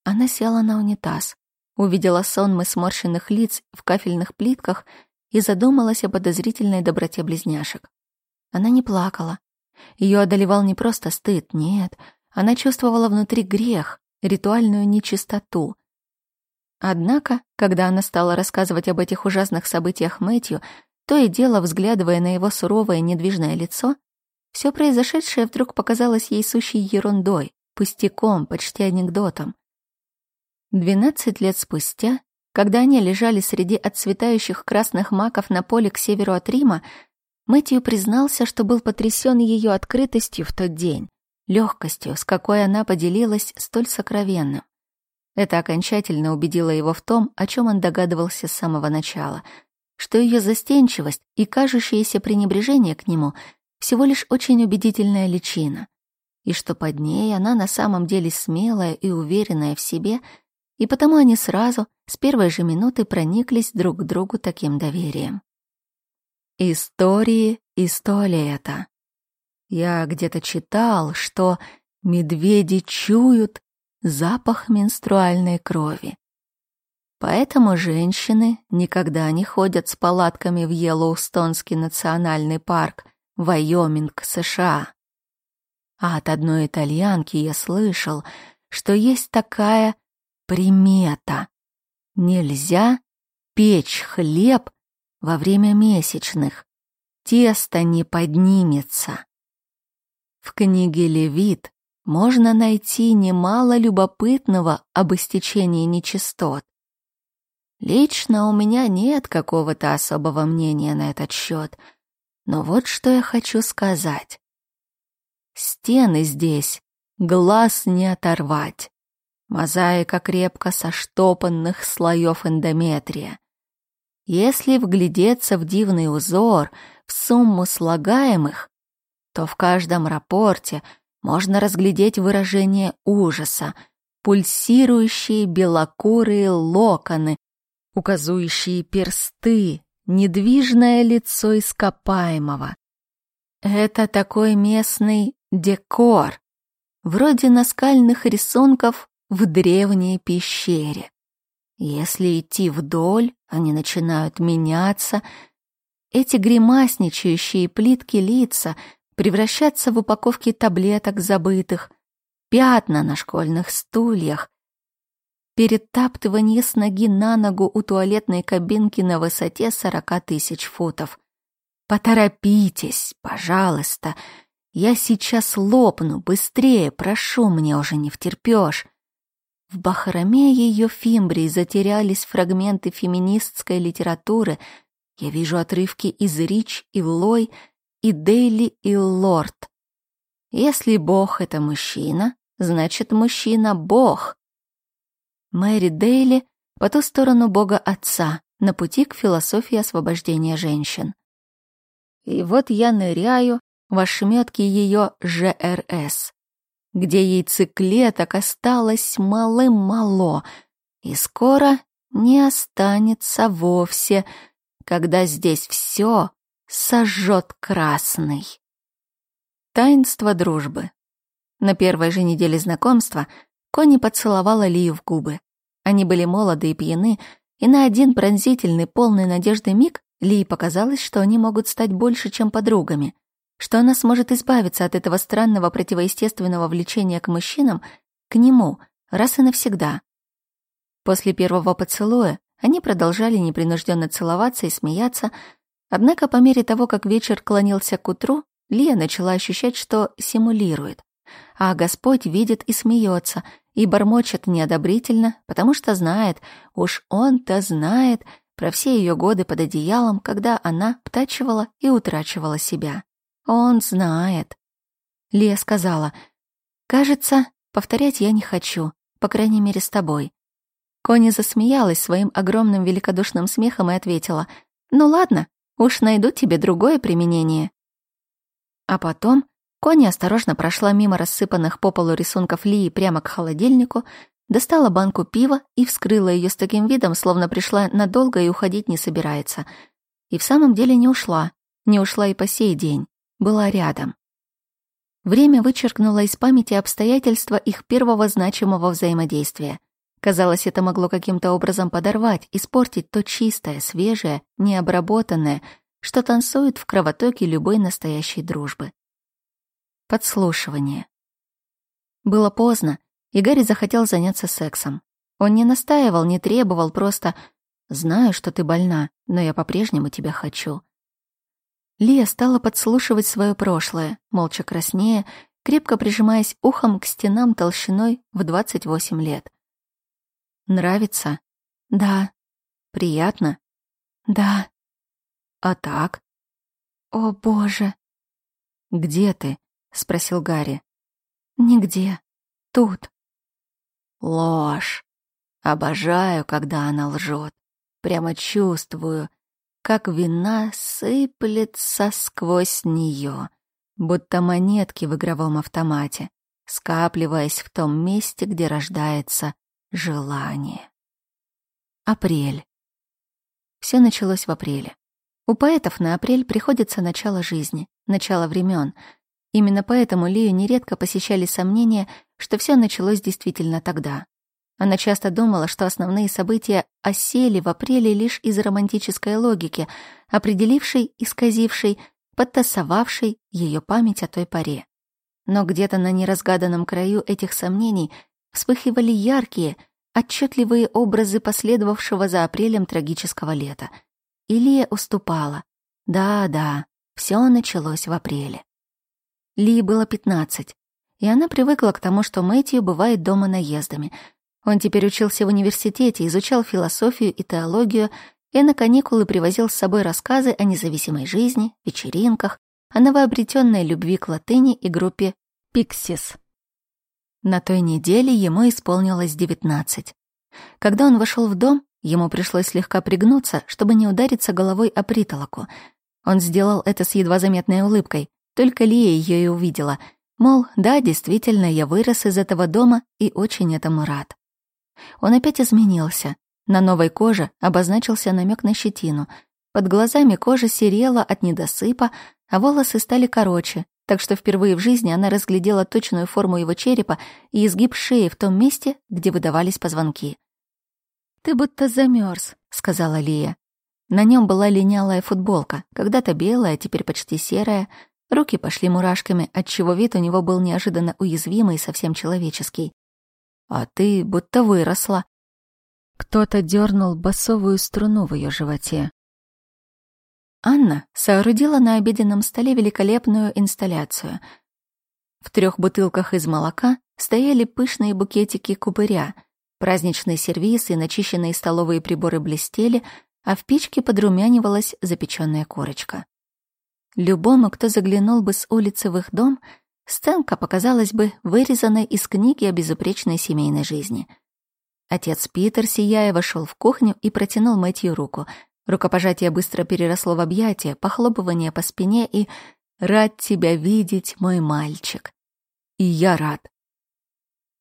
Она села на унитаз, увидела сонмы сморщенных лиц в кафельных плитках и задумалась о подозрительной доброте близняшек. Она не плакала. Ее одолевал не просто стыд, нет. Она чувствовала внутри грех, ритуальную нечистоту. Однако, когда она стала рассказывать об этих ужасных событиях Мэтью, то и дело, взглядывая на его суровое недвижное лицо, все произошедшее вдруг показалось ей сущей ерундой, пустяком, почти анекдотом. Двенадцать лет спустя, когда они лежали среди отцветающих красных маков на поле к северу от Рима, Мэтью признался, что был потрясен ее открытостью в тот день, легкостью, с какой она поделилась столь сокровенным. Это окончательно убедило его в том, о чем он догадывался с самого начала, что ее застенчивость и кажущееся пренебрежение к нему всего лишь очень убедительная личина, и что под ней она на самом деле смелая и уверенная в себе — и потому они сразу, с первой же минуты, прониклись друг к другу таким доверием. Истории из туалета. Я где-то читал, что медведи чуют запах менструальной крови. Поэтому женщины никогда не ходят с палатками в Йеллоустонский национальный парк, Вайоминг, США. А от одной итальянки я слышал, что есть такая примета. Нельзя печь хлеб во время месячных. Тесто не поднимется. В книге Левит можно найти немало любопытного об истечении нечистот. Лично у меня нет какого-то особого мнения на этот счет, но вот что я хочу сказать. Стены здесь глаз не оторвать. Мозаика крепко соштопанных слоев эндометрия. Если вглядеться в дивный узор, в сумму слагаемых, то в каждом рапорте можно разглядеть выражение ужаса, пульсирующие белокурые локоны, указующие персты, недвижное лицо ископаемого. Это такой местный декор, вроде наскальных рисунков в древней пещере. Если идти вдоль, они начинают меняться. Эти гримасничающие плитки лица превращаться в упаковки таблеток забытых, пятна на школьных стульях, перетаптывание с ноги на ногу у туалетной кабинки на высоте сорока тысяч футов. Поторопитесь, пожалуйста. Я сейчас лопну, быстрее, прошу, мне уже не втерпёшь. В бахроме ее фимбрии затерялись фрагменты феминистской литературы. Я вижу отрывки из Рич и Лой, и Дейли и Лорд. Если Бог — это мужчина, значит, мужчина — Бог. Мэри Дейли по ту сторону Бога Отца, на пути к философии освобождения женщин. И вот я ныряю в ошметки ее ЖРС где яйцеклеток осталось малым-мало, и скоро не останется вовсе, когда здесь все сожжет красный. Таинство дружбы. На первой же неделе знакомства Кони поцеловала Лию в губы. Они были молоды и пьяны, и на один пронзительный, полный надежды миг Лии показалось, что они могут стать больше, чем подругами — что она сможет избавиться от этого странного противоестественного влечения к мужчинам к нему, раз и навсегда. После первого поцелуя они продолжали непринужденно целоваться и смеяться, однако по мере того, как вечер клонился к утру, Лия начала ощущать, что симулирует. А Господь видит и смеется, и бормочет неодобрительно, потому что знает, уж он-то знает про все ее годы под одеялом, когда она птачивала и утрачивала себя. Он знает. Лия сказала, «Кажется, повторять я не хочу, по крайней мере, с тобой». Кони засмеялась своим огромным великодушным смехом и ответила, «Ну ладно, уж найду тебе другое применение». А потом Кони осторожно прошла мимо рассыпанных по полу рисунков Лии прямо к холодильнику, достала банку пива и вскрыла ее с таким видом, словно пришла надолго и уходить не собирается. И в самом деле не ушла, не ушла и по сей день, была рядом. Время вычеркнуло из памяти обстоятельства их первого значимого взаимодействия. Казалось, это могло каким-то образом подорвать, испортить то чистое, свежее, необработанное, что танцует в кровотоке любой настоящей дружбы. Подслушивание. Было поздно, и Гарри захотел заняться сексом. Он не настаивал, не требовал, просто «Знаю, что ты больна, но я по-прежнему тебя хочу». Лия стала подслушивать свое прошлое, молча краснея, крепко прижимаясь ухом к стенам толщиной в 28 лет. «Нравится?» «Да». «Приятно?» «Да». «А так?» «О, боже!» «Где ты?» — спросил Гарри. «Нигде. Тут». «Ложь. Обожаю, когда она лжет. Прямо чувствую, как вина сыплется сквозь нее, будто монетки в игровом автомате, скапливаясь в том месте, где рождается желание. Апрель. Все началось в апреле. У поэтов на апрель приходится начало жизни, начало времен. Именно поэтому Лию нередко посещали сомнения, что все началось действительно тогда. Она часто думала, что основные события осели в апреле лишь из романтической логики, определившей, исказившей, подтасовавшей ее память о той поре. Но где-то на неразгаданном краю этих сомнений вспыхивали яркие, отчетливые образы последовавшего за апрелем трагического лета. Илия уступала. Да-да, все началось в апреле. Ли было пятнадцать, и она привыкла к тому, что Мэтью бывает дома наездами — он теперь учился в университете, изучал философию и теологию и на каникулы привозил с собой рассказы о независимой жизни, вечеринках, о новообретенной любви к латыни и группе «Пиксис». На той неделе ему исполнилось девятнадцать. Когда он вошел в дом, ему пришлось слегка пригнуться, чтобы не удариться головой о притолоку. Он сделал это с едва заметной улыбкой, только Лия ее и увидела. Мол, да, действительно, я вырос из этого дома и очень этому рад. Он опять изменился. На новой коже обозначился намек на щетину. Под глазами кожа серела от недосыпа, а волосы стали короче, так что впервые в жизни она разглядела точную форму его черепа и изгиб шеи в том месте, где выдавались позвонки. «Ты будто замерз, сказала Лия. На нем была линялая футболка, когда-то белая, теперь почти серая. Руки пошли мурашками, отчего вид у него был неожиданно уязвимый и совсем человеческий а ты будто выросла. Кто-то дернул басовую струну в ее животе. Анна соорудила на обеденном столе великолепную инсталляцию. В трех бутылках из молока стояли пышные букетики купыря, праздничный сервиз и начищенные столовые приборы блестели, а в печке подрумянивалась запеченная корочка. Любому, кто заглянул бы с улицы в их дом, Сценка показалась бы вырезанной из книги о безупречной семейной жизни. Отец Питер, сияя, вошел в кухню и протянул Мэтью руку. Рукопожатие быстро переросло в объятие, похлопывание по спине и «Рад тебя видеть, мой мальчик». «И я рад».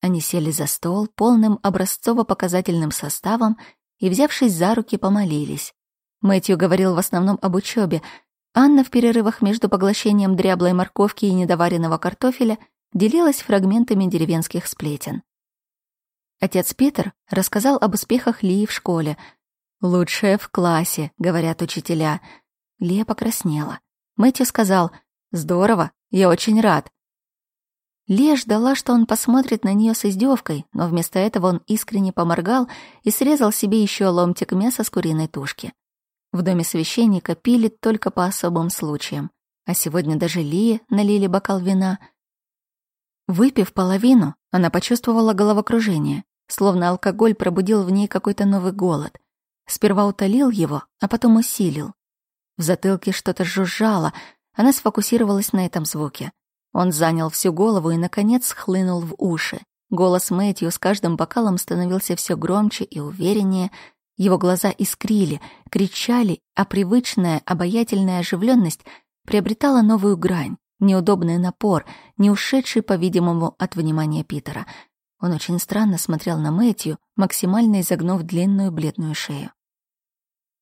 Они сели за стол полным образцово-показательным составом и, взявшись за руки, помолились. Мэтью говорил в основном об учебе, Анна в перерывах между поглощением дряблой морковки и недоваренного картофеля делилась фрагментами деревенских сплетен. Отец Питер рассказал об успехах Лии в школе. «Лучшая в классе», — говорят учителя. Лия покраснела. Мэтью сказал, «Здорово, я очень рад». Лия ждала, что он посмотрит на нее с издевкой, но вместо этого он искренне поморгал и срезал себе еще ломтик мяса с куриной тушки. В доме священника пили только по особым случаям, а сегодня даже Лии налили бокал вина. Выпив половину, она почувствовала головокружение, словно алкоголь пробудил в ней какой-то новый голод. Сперва утолил его, а потом усилил. В затылке что-то жужжало, она сфокусировалась на этом звуке. Он занял всю голову и, наконец, хлынул в уши. Голос Мэтью с каждым бокалом становился все громче и увереннее. Его глаза искрили, кричали, а привычная обаятельная оживленность приобретала новую грань, неудобный напор, не ушедший, по-видимому, от внимания Питера. Он очень странно смотрел на Мэтью, максимально изогнув длинную бледную шею.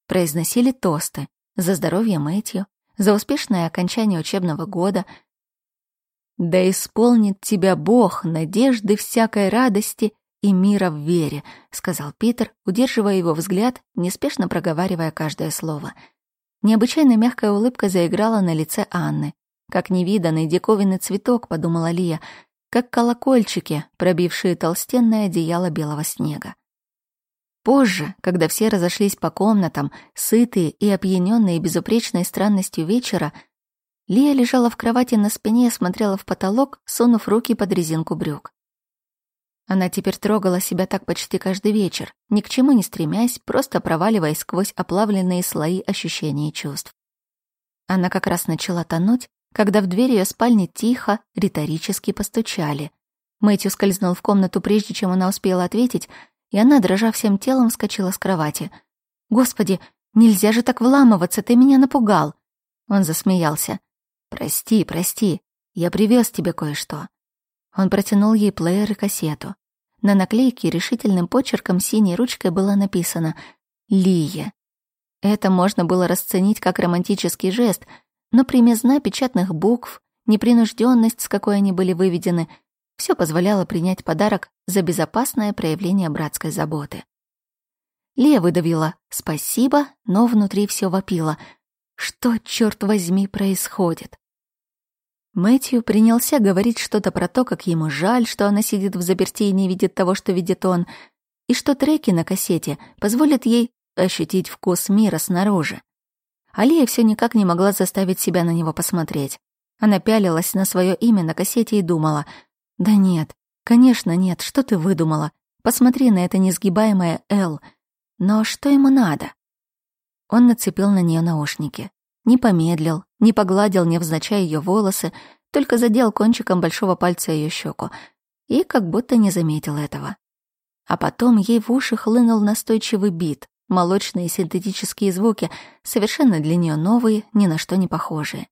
Произносили тосты за здоровье Мэтью, за успешное окончание учебного года — да исполнит тебя Бог надежды всякой радости и мира в вере, сказал Питер, удерживая его взгляд, неспешно проговаривая каждое слово. Необычайно мягкая улыбка заиграла на лице Анны. Как невиданный диковинный цветок, подумала Лия, как колокольчики, пробившие толстенное одеяло белого снега. Позже, когда все разошлись по комнатам, сытые и опьяненные безупречной странностью вечера, Лия лежала в кровати на спине и смотрела в потолок, сунув руки под резинку брюк. Она теперь трогала себя так почти каждый вечер, ни к чему не стремясь, просто проваливаясь сквозь оплавленные слои ощущений и чувств. Она как раз начала тонуть, когда в дверь ее спальни тихо, риторически постучали. Мэтью скользнул в комнату, прежде чем она успела ответить, и она, дрожа всем телом, вскочила с кровати. «Господи, нельзя же так вламываться, ты меня напугал!» Он засмеялся. «Прости, прости, я привез тебе кое-что». Он протянул ей плеер и кассету. На наклейке решительным почерком синей ручкой было написано «Лия». Это можно было расценить как романтический жест, но примезна печатных букв, непринужденность, с какой они были выведены, все позволяло принять подарок за безопасное проявление братской заботы. Лия выдавила «спасибо», но внутри все вопило. Что, черт возьми, происходит? Мэтью принялся говорить что-то про то, как ему жаль, что она сидит в заперти и не видит того, что видит он, и что треки на кассете позволят ей ощутить вкус мира снаружи. Алия все никак не могла заставить себя на него посмотреть. Она пялилась на свое имя на кассете и думала, «Да нет, конечно нет, что ты выдумала? Посмотри на это несгибаемое «Л». Но что ему надо?» Он нацепил на нее наушники. Не помедлил, не погладил невзначай ее волосы, только задел кончиком большого пальца ее щеку и как будто не заметил этого. А потом ей в уши хлынул настойчивый бит, молочные синтетические звуки, совершенно для нее новые, ни на что не похожие.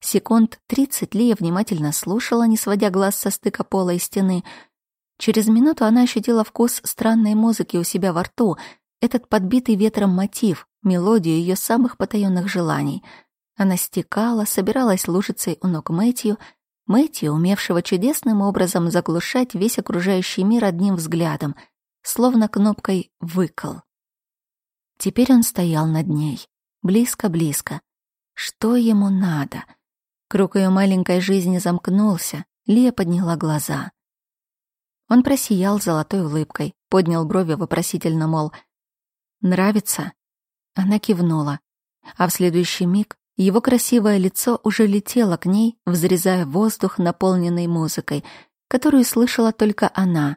Секунд тридцать Лия внимательно слушала, не сводя глаз со стыка пола и стены. Через минуту она ощутила вкус странной музыки у себя во рту, этот подбитый ветром мотив, мелодию ее самых потаенных желаний. Она стекала, собиралась лужицей у ног Мэтью, Мэтью, умевшего чудесным образом заглушать весь окружающий мир одним взглядом, словно кнопкой «выкол». Теперь он стоял над ней, близко-близко. Что ему надо? Круг ее маленькой жизни замкнулся, Лия подняла глаза. Он просиял золотой улыбкой, поднял брови вопросительно, мол, «Нравится?» Она кивнула, а в следующий миг его красивое лицо уже летело к ней, взрезая воздух, наполненный музыкой, которую слышала только она,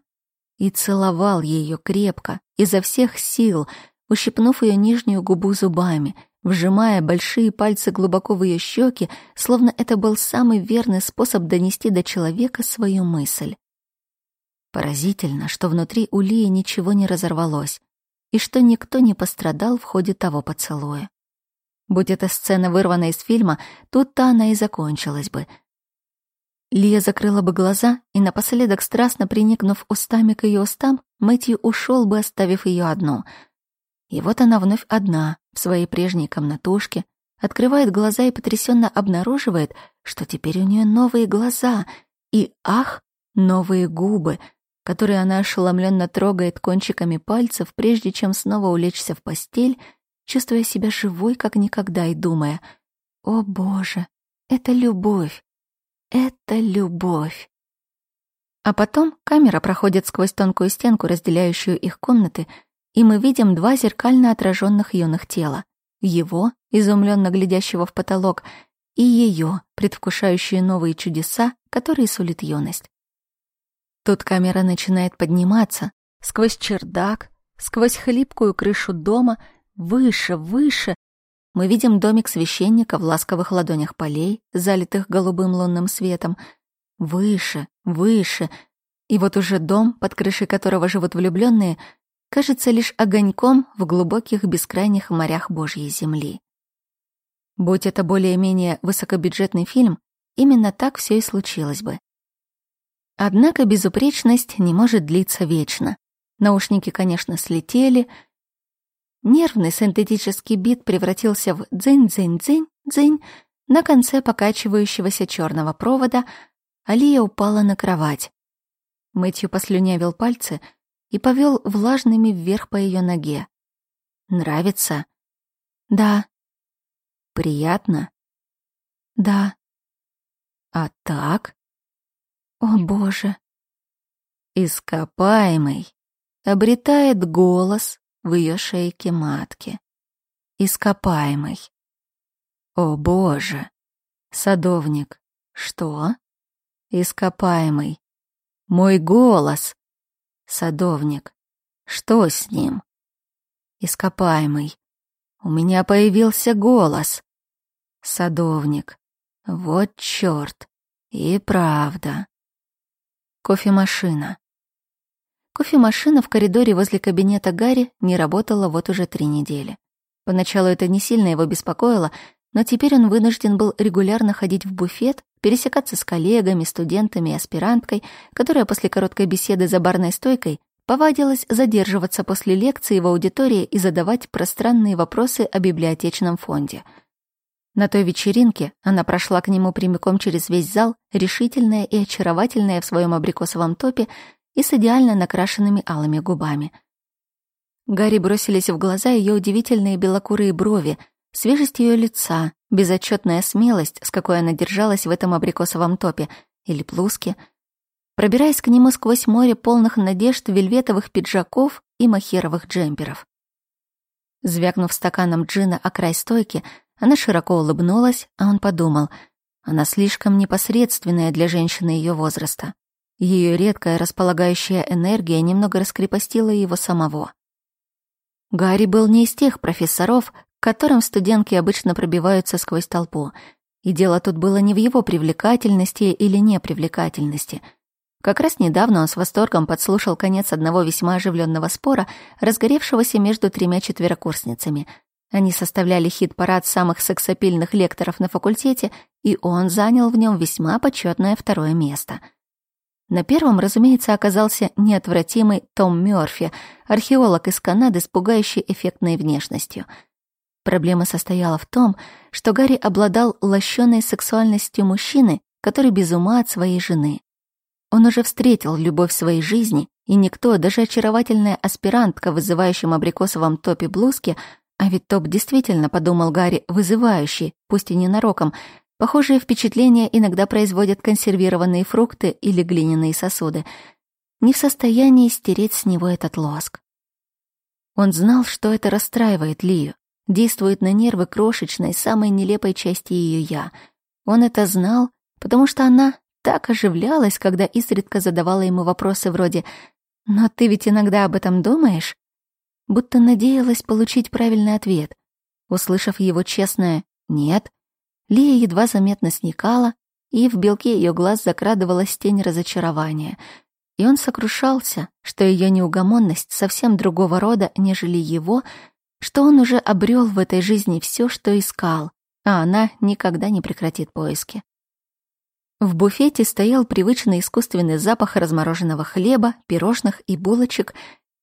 и целовал ее крепко, изо всех сил, ущипнув ее нижнюю губу зубами, вжимая большие пальцы глубоко в ее щеки, словно это был самый верный способ донести до человека свою мысль. Поразительно, что внутри у Лии ничего не разорвалось и что никто не пострадал в ходе того поцелуя. Будь эта сцена вырвана из фильма, тут-то она и закончилась бы. Лия закрыла бы глаза, и напоследок, страстно приникнув устами к ее устам, Мэтью ушел бы, оставив ее одну. И вот она вновь одна, в своей прежней комнатушке, открывает глаза и потрясенно обнаруживает, что теперь у нее новые глаза и, ах, новые губы — которые она ошеломленно трогает кончиками пальцев, прежде чем снова улечься в постель, чувствуя себя живой, как никогда, и думая, «О, Боже, это любовь! Это любовь!» А потом камера проходит сквозь тонкую стенку, разделяющую их комнаты, и мы видим два зеркально отраженных юных тела. Его, изумленно глядящего в потолок, и ее, предвкушающие новые чудеса, которые сулит юность. Тут камера начинает подниматься, сквозь чердак, сквозь хлипкую крышу дома, выше, выше. Мы видим домик священника в ласковых ладонях полей, залитых голубым лунным светом. Выше, выше. И вот уже дом, под крышей которого живут влюбленные, кажется лишь огоньком в глубоких бескрайних морях Божьей земли. Будь это более-менее высокобюджетный фильм, именно так все и случилось бы. Однако безупречность не может длиться вечно. Наушники, конечно, слетели. Нервный синтетический бит превратился в дзынь-дзынь-дзынь-дзынь на конце покачивающегося черного провода, Алия упала на кровать. Мэтью послюнявил пальцы и повел влажными вверх по ее ноге. «Нравится?» «Да». «Приятно?» «Да». «А так?» «О, Боже!» «Ископаемый обретает голос в ее шейке матки. Ископаемый. О, Боже! Садовник. Что? Ископаемый. Мой голос. Садовник. Что с ним? Ископаемый. У меня появился голос. Садовник. Вот чёрт. И правда. Кофемашина. Кофемашина в коридоре возле кабинета Гарри не работала вот уже три недели. Поначалу это не сильно его беспокоило, но теперь он вынужден был регулярно ходить в буфет, пересекаться с коллегами, студентами и аспиранткой, которая после короткой беседы за барной стойкой повадилась задерживаться после лекции в аудитории и задавать пространные вопросы о библиотечном фонде. На той вечеринке она прошла к нему прямиком через весь зал, решительная и очаровательная в своем абрикосовом топе, и с идеально накрашенными алыми губами. Гарри бросились в глаза ее удивительные белокурые брови, свежесть ее лица, безотчетная смелость, с какой она держалась в этом абрикосовом топе или плуске, пробираясь к нему сквозь море полных надежд вельветовых пиджаков и махеровых джемперов. Звякнув стаканом джина о край стойки, она широко улыбнулась, а он подумал, она слишком непосредственная для женщины ее возраста. Ее редкая располагающая энергия немного раскрепостила его самого. Гарри был не из тех профессоров, которым студентки обычно пробиваются сквозь толпу. И дело тут было не в его привлекательности или непривлекательности. Как раз недавно он с восторгом подслушал конец одного весьма оживленного спора, разгоревшегося между тремя четверокурсницами. Они составляли хит-парад самых сексапильных лекторов на факультете, и он занял в нем весьма почетное второе место — на первом, разумеется, оказался неотвратимый Том Мёрфи, археолог из Канады с пугающей эффектной внешностью. Проблема состояла в том, что Гарри обладал лощеной сексуальностью мужчины, который без ума от своей жены. Он уже встретил любовь своей жизни, и никто, даже очаровательная аспирантка в вызывающем абрикосовом топе блузке, а ведь топ действительно, подумал Гарри, вызывающий, пусть и ненароком, Похожие впечатления иногда производят консервированные фрукты или глиняные сосуды. Не в состоянии стереть с него этот лоск. Он знал, что это расстраивает Лию, действует на нервы крошечной, самой нелепой части ее «я». Он это знал, потому что она так оживлялась, когда изредка задавала ему вопросы вроде «Но ты ведь иногда об этом думаешь?» Будто надеялась получить правильный ответ. Услышав его честное «нет», Лия едва заметно сникала, и в белке ее глаз закрадывалась тень разочарования. И он сокрушался, что ее неугомонность совсем другого рода, нежели его, что он уже обрел в этой жизни все, что искал, а она никогда не прекратит поиски. В буфете стоял привычный искусственный запах размороженного хлеба, пирожных и булочек,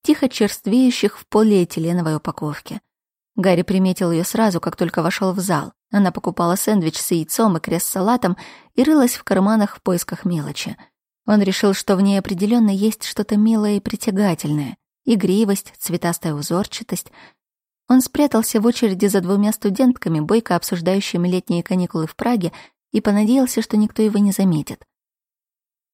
тихо черствеющих в полиэтиленовой упаковке. Гарри приметил ее сразу, как только вошел в зал. Она покупала сэндвич с яйцом и крест-салатом и рылась в карманах в поисках мелочи. Он решил, что в ней определенно есть что-то милое и притягательное. Игривость, цветастая узорчатость. Он спрятался в очереди за двумя студентками, бойко обсуждающими летние каникулы в Праге, и понадеялся, что никто его не заметит.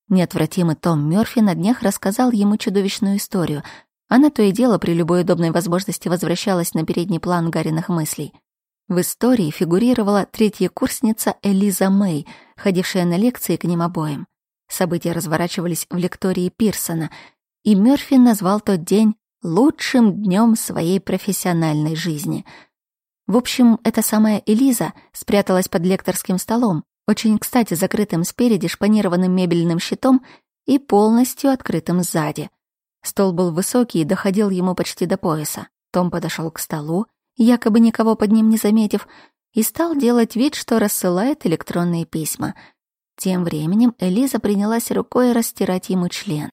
Неотвратимый Том Мёрфи на днях рассказал ему чудовищную историю. Она то и дело при любой удобной возможности возвращалась на передний план Гариных мыслей. В истории фигурировала третья курсница Элиза Мэй, ходившая на лекции к ним обоим. События разворачивались в лектории Пирсона, и Мёрфи назвал тот день лучшим днем своей профессиональной жизни. В общем, эта самая Элиза спряталась под лекторским столом, очень кстати закрытым спереди шпанированным мебельным щитом и полностью открытым сзади. Стол был высокий и доходил ему почти до пояса. Том подошел к столу, якобы никого под ним не заметив, и стал делать вид, что рассылает электронные письма. Тем временем Элиза принялась рукой растирать ему член.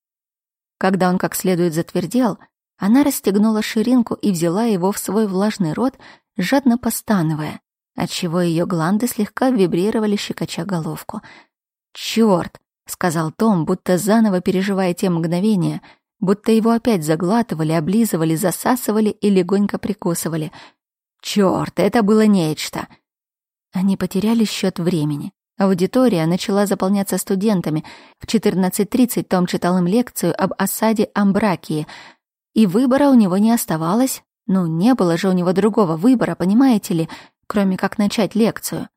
Когда он как следует затвердел, она расстегнула ширинку и взяла его в свой влажный рот, жадно постановая отчего ее гланды слегка вибрировали, щекоча головку. «Чёрт!» — сказал Том, будто заново переживая те мгновения, будто его опять заглатывали, облизывали, засасывали и легонько прикусывали. «Чёрт, это было нечто!» Они потеряли счет времени. Аудитория начала заполняться студентами. В 14.30 Том читал им лекцию об осаде Амбракии. И выбора у него не оставалось. Ну, не было же у него другого выбора, понимаете ли? кроме как начать лекцию.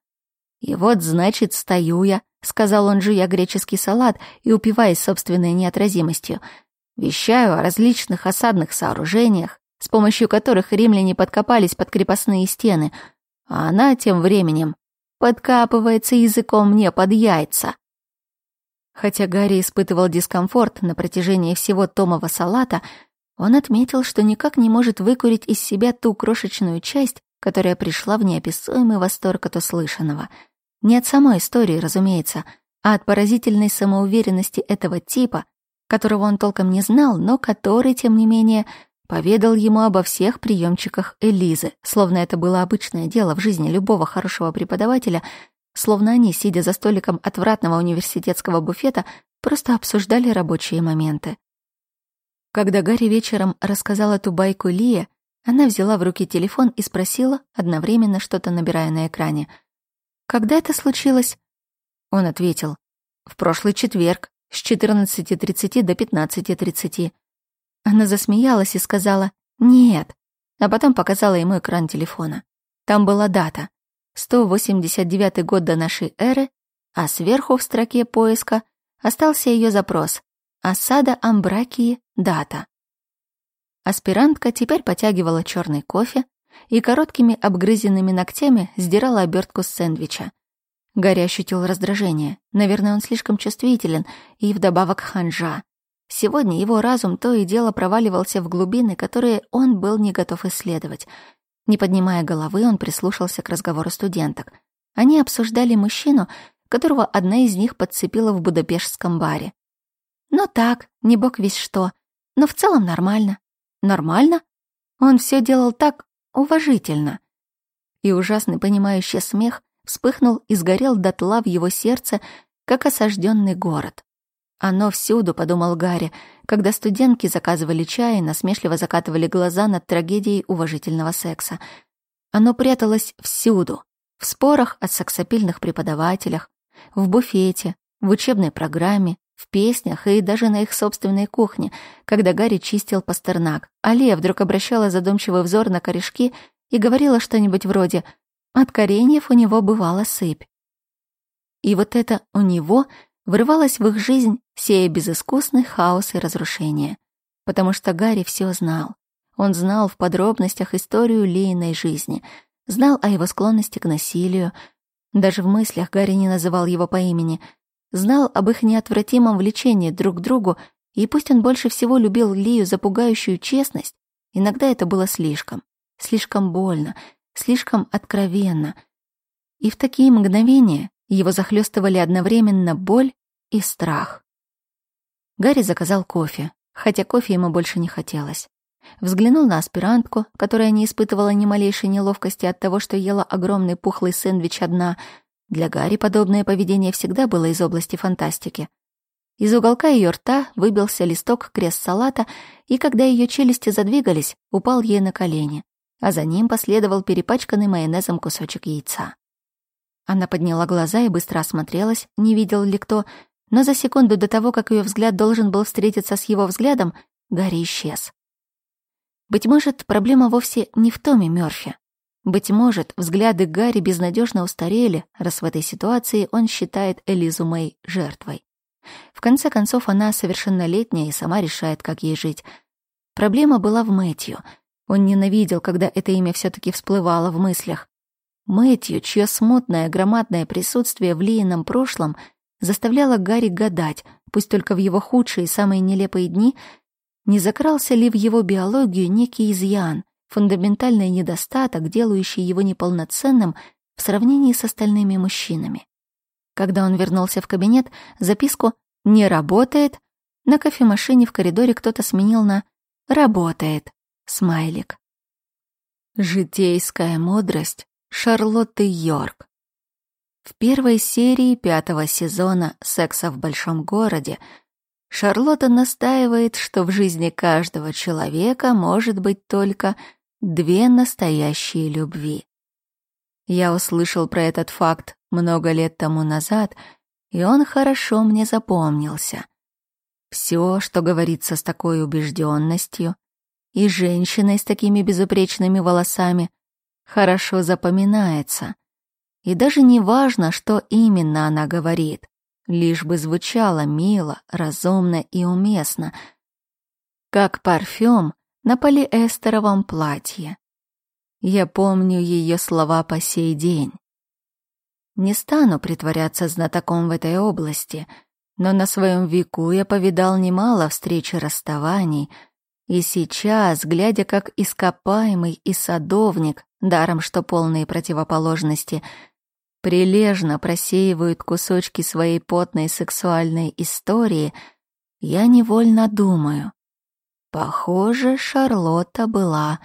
«И вот, значит, стою я», — сказал он, жуя греческий салат и упиваясь собственной неотразимостью. «Вещаю о различных осадных сооружениях, с помощью которых римляне подкопались под крепостные стены, а она тем временем подкапывается языком мне под яйца». Хотя Гарри испытывал дискомфорт на протяжении всего томового салата, он отметил, что никак не может выкурить из себя ту крошечную часть, которая пришла в неописуемый восторг от услышанного. Не от самой истории, разумеется, а от поразительной самоуверенности этого типа, которого он толком не знал, но который, тем не менее, поведал ему обо всех приемчиках Элизы, словно это было обычное дело в жизни любого хорошего преподавателя, словно они, сидя за столиком отвратного университетского буфета, просто обсуждали рабочие моменты. Когда Гарри вечером рассказал эту байку Лие, она взяла в руки телефон и спросила, одновременно что-то набирая на экране. «Когда это случилось?» Он ответил. «В прошлый четверг, с 14.30 до 15.30». Она засмеялась и сказала «Нет», а потом показала ему экран телефона. Там была дата. 189 год до нашей эры, а сверху в строке поиска остался ее запрос «Осада Амбракии. Дата». Аспирантка теперь потягивала черный кофе и короткими обгрызенными ногтями сдирала обертку с сэндвича. Гарри ощутил раздражение. Наверное, он слишком чувствителен и вдобавок ханжа. Сегодня его разум то и дело проваливался в глубины, которые он был не готов исследовать. Не поднимая головы, он прислушался к разговору студенток. Они обсуждали мужчину, которого одна из них подцепила в будапештском баре. «Ну так, не бог весь что, но в целом нормально. Нормально? Он все делал так уважительно. И ужасный понимающий смех вспыхнул и сгорел дотла в его сердце, как осажденный город. Оно всюду, подумал Гарри, когда студентки заказывали чай и насмешливо закатывали глаза над трагедией уважительного секса. Оно пряталось всюду. В спорах о сексапильных преподавателях, в буфете, в учебной программе, в песнях и даже на их собственной кухне, когда Гарри чистил пастернак. Алия вдруг обращала задумчивый взор на корешки и говорила что-нибудь вроде «От кореньев у него бывала сыпь». И вот это «у него» врывалось в их жизнь, сея безыскусный хаос и разрушение. Потому что Гарри все знал. Он знал в подробностях историю Лииной жизни, знал о его склонности к насилию. Даже в мыслях Гарри не называл его по имени — знал об их неотвратимом влечении друг к другу, и пусть он больше всего любил Лию за пугающую честность, иногда это было слишком, слишком больно, слишком откровенно. И в такие мгновения его захлестывали одновременно боль и страх. Гарри заказал кофе, хотя кофе ему больше не хотелось. Взглянул на аспирантку, которая не испытывала ни малейшей неловкости от того, что ела огромный пухлый сэндвич одна — для Гарри подобное поведение всегда было из области фантастики. Из уголка ее рта выбился листок крест-салата, и когда ее челюсти задвигались, упал ей на колени, а за ним последовал перепачканный майонезом кусочек яйца. Она подняла глаза и быстро осмотрелась, не видел ли кто, но за секунду до того, как ее взгляд должен был встретиться с его взглядом, Гарри исчез. Быть может, проблема вовсе не в Томе Мёрфи. Быть может, взгляды Гарри безнадежно устарели, раз в этой ситуации он считает Элизу Мэй жертвой. В конце концов, она совершеннолетняя и сама решает, как ей жить. Проблема была в Мэтью. Он ненавидел, когда это имя все таки всплывало в мыслях. Мэтью, чье смутное, громадное присутствие в Лиином прошлом заставляло Гарри гадать, пусть только в его худшие самые нелепые дни, не закрался ли в его биологию некий изъян, фундаментальный недостаток, делающий его неполноценным в сравнении с остальными мужчинами. Когда он вернулся в кабинет, записку «Не работает» на кофемашине в коридоре кто-то сменил на «Работает» смайлик. Житейская мудрость Шарлотты Йорк. В первой серии пятого сезона «Секса в большом городе» Шарлотта настаивает, что в жизни каждого человека может быть только две настоящие любви. Я услышал про этот факт много лет тому назад, и он хорошо мне запомнился. Все, что говорится с такой убежденностью, и женщиной с такими безупречными волосами, хорошо запоминается. И даже не важно, что именно она говорит, лишь бы звучало мило, разумно и уместно, как парфюм на полиэстеровом платье. Я помню ее слова по сей день. Не стану притворяться знатоком в этой области, но на своем веку я повидал немало встреч и расставаний, и сейчас, глядя как ископаемый и садовник, даром что полные противоположности, прилежно просеивают кусочки своей потной сексуальной истории, я невольно думаю. Похоже, Шарлотта была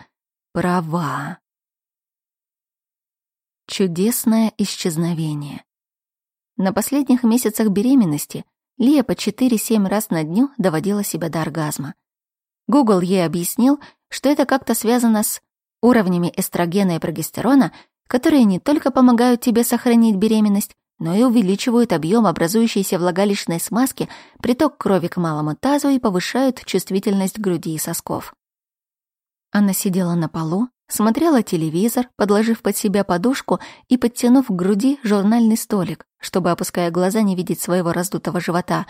права. Чудесное исчезновение. На последних месяцах беременности Лия по 4-7 раз на дню доводила себя до оргазма. Гугл ей объяснил, что это как-то связано с уровнями эстрогена и прогестерона, которые не только помогают тебе сохранить беременность, но и увеличивают объем образующейся влагалищной смазки, приток крови к малому тазу и повышают чувствительность груди и сосков. Она сидела на полу, смотрела телевизор, подложив под себя подушку и подтянув к груди журнальный столик, чтобы, опуская глаза, не видеть своего раздутого живота,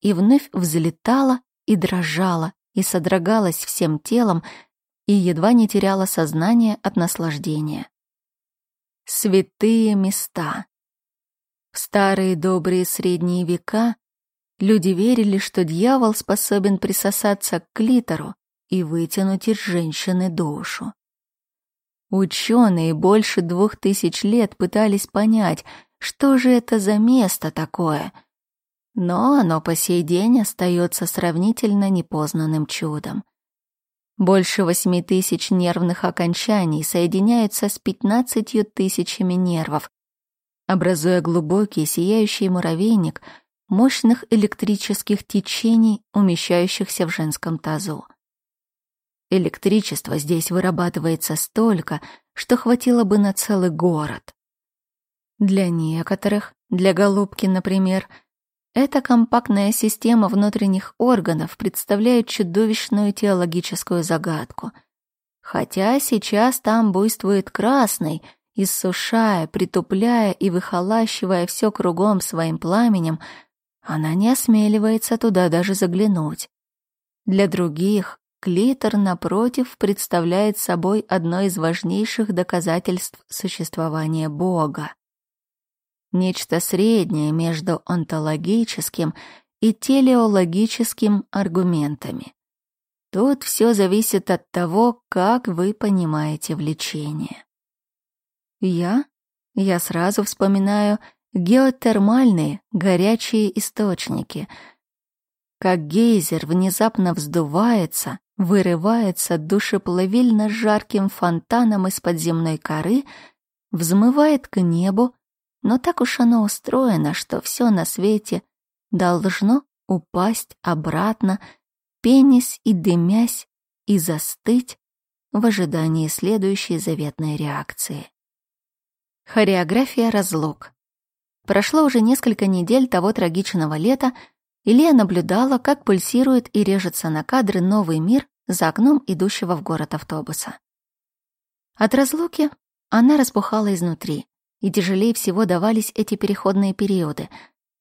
и вновь взлетала и дрожала, и содрогалась всем телом, и едва не теряла сознание от наслаждения. Святые места. В старые добрые средние века люди верили, что дьявол способен присосаться к клитору и вытянуть из женщины душу. Ученые больше двух тысяч лет пытались понять, что же это за место такое, но оно по сей день остается сравнительно непознанным чудом. Больше восьми тысяч нервных окончаний соединяются с пятнадцатью тысячами нервов, образуя глубокий сияющий муравейник мощных электрических течений, умещающихся в женском тазу. Электричество здесь вырабатывается столько, что хватило бы на целый город. Для некоторых, для голубки, например, эта компактная система внутренних органов представляет чудовищную теологическую загадку. Хотя сейчас там буйствует красный, иссушая, притупляя и выхолащивая все кругом своим пламенем, она не осмеливается туда даже заглянуть. Для других Клитор, напротив, представляет собой одно из важнейших доказательств существования Бога. Нечто среднее между онтологическим и телеологическим аргументами. Тут все зависит от того, как вы понимаете влечение. Я? Я сразу вспоминаю геотермальные горячие источники. Как гейзер внезапно вздувается, вырывается душеплавильно жарким фонтаном из-под земной коры, взмывает к небу, но так уж оно устроено, что все на свете должно упасть обратно, пенясь и дымясь, и застыть в ожидании следующей заветной реакции. Хореография разлук. Прошло уже несколько недель того трагичного лета, и Лия наблюдала, как пульсирует и режется на кадры новый мир за окном идущего в город автобуса. От разлуки она распухала изнутри, и тяжелее всего давались эти переходные периоды.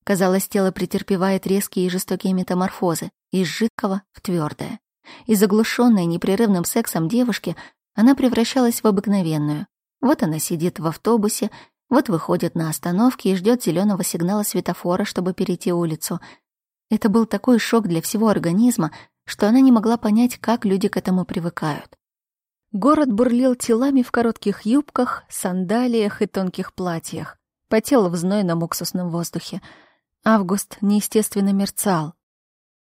Казалось, тело претерпевает резкие и жестокие метаморфозы из жидкого в твердое. Из заглушенной непрерывным сексом девушки она превращалась в обыкновенную. Вот она сидит в автобусе, вот выходит на остановке и ждет зеленого сигнала светофора, чтобы перейти улицу. Это был такой шок для всего организма, что она не могла понять, как люди к этому привыкают. Город бурлил телами в коротких юбках, сандалиях и тонких платьях. Потел в знойном уксусном воздухе. Август неестественно мерцал.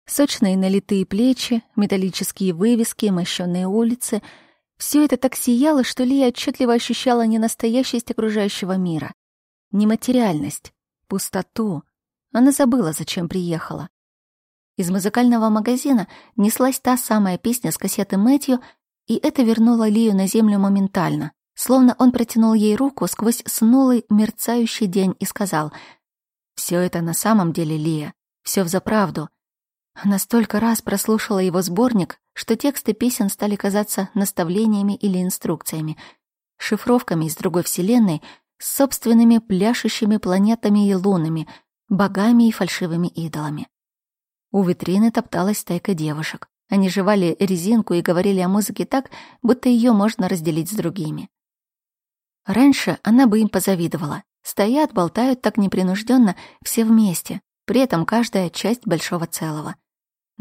Сочные налитые плечи, металлические вывески, мощенные улицы — все это так сияло, что Лия отчетливо ощущала не настоящесть окружающего мира, не материальность, пустоту. Она забыла, зачем приехала. Из музыкального магазина неслась та самая песня с кассеты Мэтью, и это вернуло Лию на землю моментально, словно он протянул ей руку сквозь снулый, мерцающий день и сказал «Все это на самом деле, Лия, все взаправду». Она столько раз прослушала его сборник, что тексты песен стали казаться наставлениями или инструкциями, шифровками из другой вселенной с собственными пляшущими планетами и лунами, богами и фальшивыми идолами. У витрины топталась стайка девушек. Они жевали резинку и говорили о музыке так, будто ее можно разделить с другими. Раньше она бы им позавидовала. Стоят, болтают так непринужденно, все вместе, при этом каждая часть большого целого.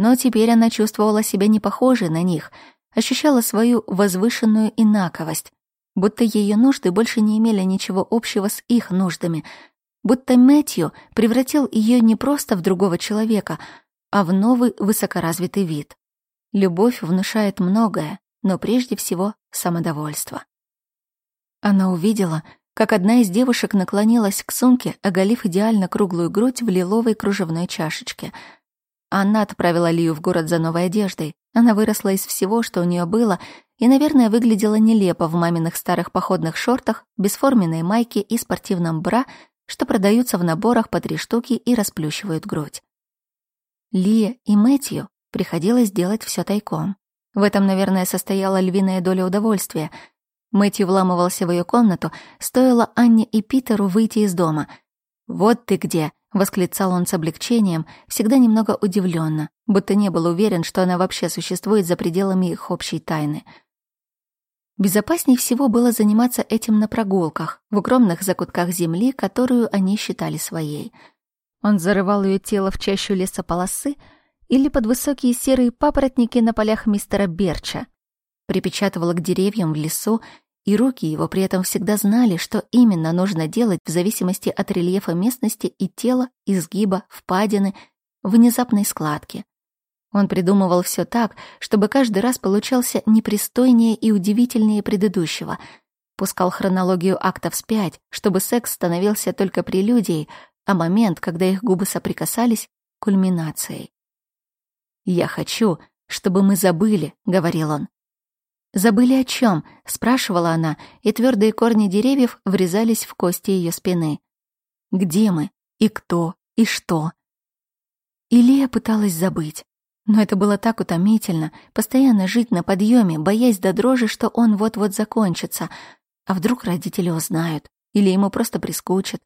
Но теперь она чувствовала себя не похожей на них, ощущала свою возвышенную инаковость, будто ее нужды больше не имели ничего общего с их нуждами, будто Мэтью превратил ее не просто в другого человека, а в новый высокоразвитый вид. Любовь внушает многое, но прежде всего самодовольство. Она увидела, как одна из девушек наклонилась к сумке, оголив идеально круглую грудь в лиловой кружевной чашечке. Она отправила Лию в город за новой одеждой. Она выросла из всего, что у нее было, и, наверное, выглядела нелепо в маминых старых походных шортах, бесформенной майке и спортивном бра, что продаются в наборах по три штуки и расплющивают грудь. Лия и Мэтью приходилось делать все тайком. В этом, наверное, состояла львиная доля удовольствия. Мэтью вламывался в ее комнату, стоило Анне и Питеру выйти из дома. «Вот ты где!» — восклицал он с облегчением, всегда немного удивленно, будто не был уверен, что она вообще существует за пределами их общей тайны. Безопаснее всего было заниматься этим на прогулках, в укромных закутках земли, которую они считали своей — он зарывал ее тело в чащу лесополосы или под высокие серые папоротники на полях мистера Берча. Припечатывал к деревьям в лесу, и руки его при этом всегда знали, что именно нужно делать в зависимости от рельефа местности и тела, изгиба, впадины, внезапной складки. Он придумывал все так, чтобы каждый раз получался непристойнее и удивительнее предыдущего. Пускал хронологию актов вспять, чтобы секс становился только прелюдией, а момент, когда их губы соприкасались, кульминацией. «Я хочу, чтобы мы забыли», — говорил он. «Забыли о чем? спрашивала она, и твердые корни деревьев врезались в кости ее спины. «Где мы? И кто? И что?» Илья пыталась забыть. Но это было так утомительно, постоянно жить на подъеме, боясь до дрожи, что он вот-вот закончится. А вдруг родители узнают, или ему просто прискучат,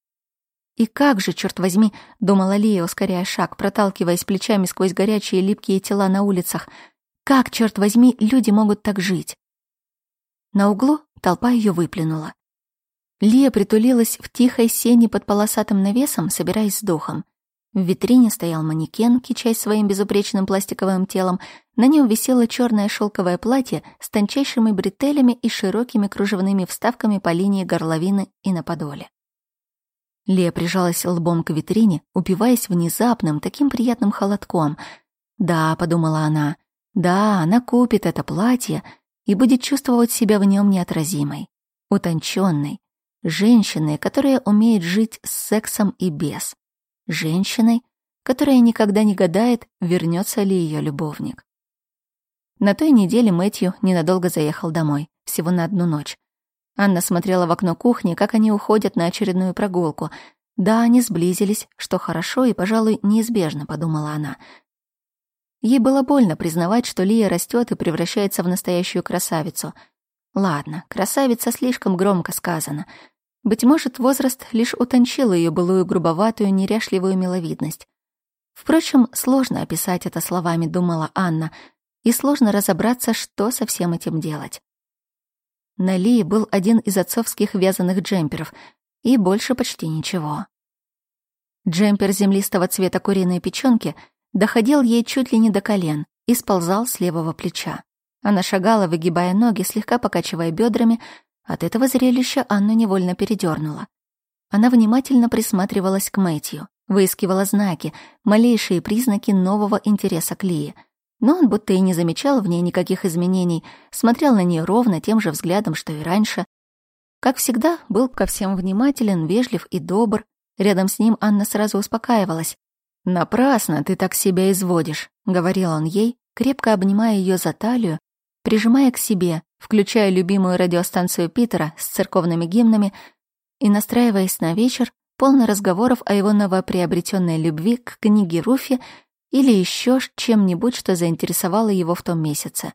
и как же, черт возьми, думала Лия, ускоряя шаг, проталкиваясь плечами сквозь горячие липкие тела на улицах. Как, черт возьми, люди могут так жить? На углу толпа ее выплюнула. Лия притулилась в тихой сене под полосатым навесом, собираясь с духом. В витрине стоял манекен, кичась своим безупречным пластиковым телом. На нем висело черное шелковое платье с тончайшими бретелями и широкими кружевными вставками по линии горловины и на подоле. Лия прижалась лбом к витрине, упиваясь внезапным, таким приятным холодком. «Да», — подумала она, — «да, она купит это платье и будет чувствовать себя в нем неотразимой, утонченной, женщиной, которая умеет жить с сексом и без, женщиной, которая никогда не гадает, вернется ли ее любовник». На той неделе Мэтью ненадолго заехал домой, всего на одну ночь. Анна смотрела в окно кухни, как они уходят на очередную прогулку. Да, они сблизились, что хорошо и, пожалуй, неизбежно, подумала она. Ей было больно признавать, что Лия растет и превращается в настоящую красавицу. Ладно, красавица слишком громко сказано. Быть может, возраст лишь утончил ее былую грубоватую, неряшливую миловидность. Впрочем, сложно описать это словами, думала Анна, и сложно разобраться, что со всем этим делать. На Лии был один из отцовских вязаных джемперов, и больше почти ничего. Джемпер землистого цвета куриной печёнки доходил ей чуть ли не до колен и сползал с левого плеча. Она шагала, выгибая ноги, слегка покачивая бедрами. От этого зрелища Анну невольно передернула. Она внимательно присматривалась к Мэтью, выискивала знаки, малейшие признаки нового интереса к Лии. Но он будто и не замечал в ней никаких изменений, смотрел на нее ровно тем же взглядом, что и раньше. Как всегда, был ко всем внимателен, вежлив и добр. Рядом с ним Анна сразу успокаивалась. «Напрасно ты так себя изводишь», — говорил он ей, крепко обнимая ее за талию, прижимая к себе, включая любимую радиостанцию Питера с церковными гимнами и настраиваясь на вечер, полный разговоров о его новоприобретенной любви к книге Руфи или еще чем-нибудь, что заинтересовало его в том месяце.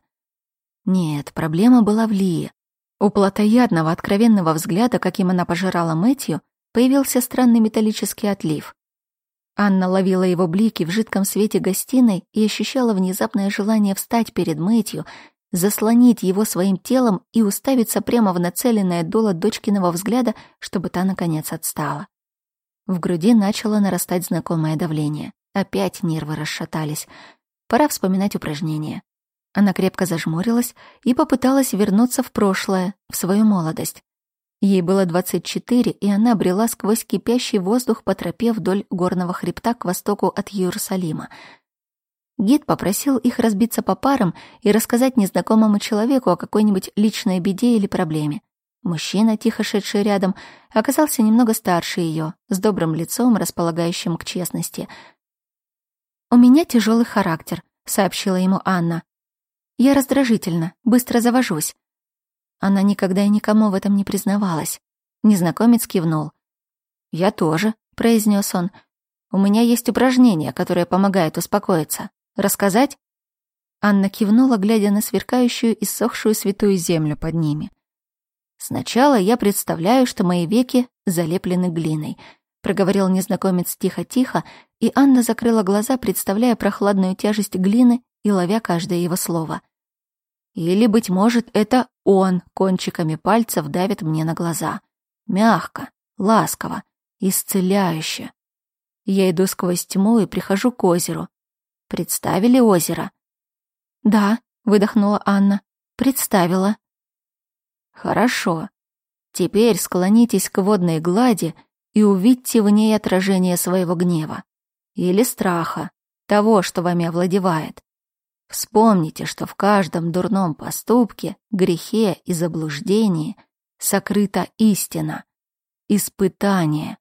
Нет, проблема была в Лии. У плотоядного, откровенного взгляда, каким она пожирала Мэтью, появился странный металлический отлив. Анна ловила его блики в жидком свете гостиной и ощущала внезапное желание встать перед Мэтью, заслонить его своим телом и уставиться прямо в нацеленное дуло дочкиного взгляда, чтобы та, наконец, отстала. В груди начало нарастать знакомое давление. Опять нервы расшатались. Пора вспоминать упражнения. Она крепко зажмурилась и попыталась вернуться в прошлое, в свою молодость. Ей было 24, и она брела сквозь кипящий воздух по тропе вдоль горного хребта к востоку от Иерусалима. Гид попросил их разбиться по парам и рассказать незнакомому человеку о какой-нибудь личной беде или проблеме. Мужчина, тихо шедший рядом, оказался немного старше ее, с добрым лицом, располагающим к честности. «У меня тяжелый характер», — сообщила ему Анна. Я раздражительна, быстро завожусь. Она никогда и никому в этом не признавалась. Незнакомец кивнул. «Я тоже», — произнес он. «У меня есть упражнение, которое помогает успокоиться. Рассказать?» Анна кивнула, глядя на сверкающую и сохшую святую землю под ними. «Сначала я представляю, что мои веки залеплены глиной», — проговорил незнакомец тихо-тихо, и Анна закрыла глаза, представляя прохладную тяжесть глины и ловя каждое его слово. Или, быть может, это он кончиками пальцев давит мне на глаза. Мягко, ласково, исцеляюще. Я иду сквозь тьму и прихожу к озеру. Представили озеро? Да, выдохнула Анна. Представила. Хорошо. Теперь склонитесь к водной глади и увидьте в ней отражение своего гнева или страха, того, что вами овладевает. Вспомните, что в каждом дурном поступке, грехе и заблуждении сокрыта истина, испытание.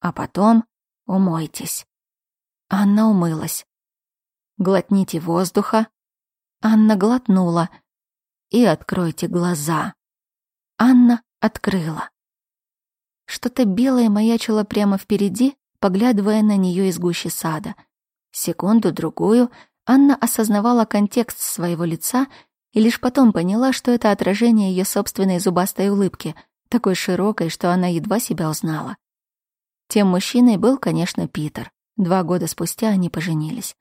А потом умойтесь. Анна умылась. Глотните воздуха. Анна глотнула. И откройте глаза. Анна открыла. Что-то белое маячило прямо впереди, поглядывая на нее из гущи сада. Секунду-другую — Анна осознавала контекст своего лица и лишь потом поняла, что это отражение ее собственной зубастой улыбки, такой широкой, что она едва себя узнала. Тем мужчиной был, конечно, Питер. Два года спустя они поженились.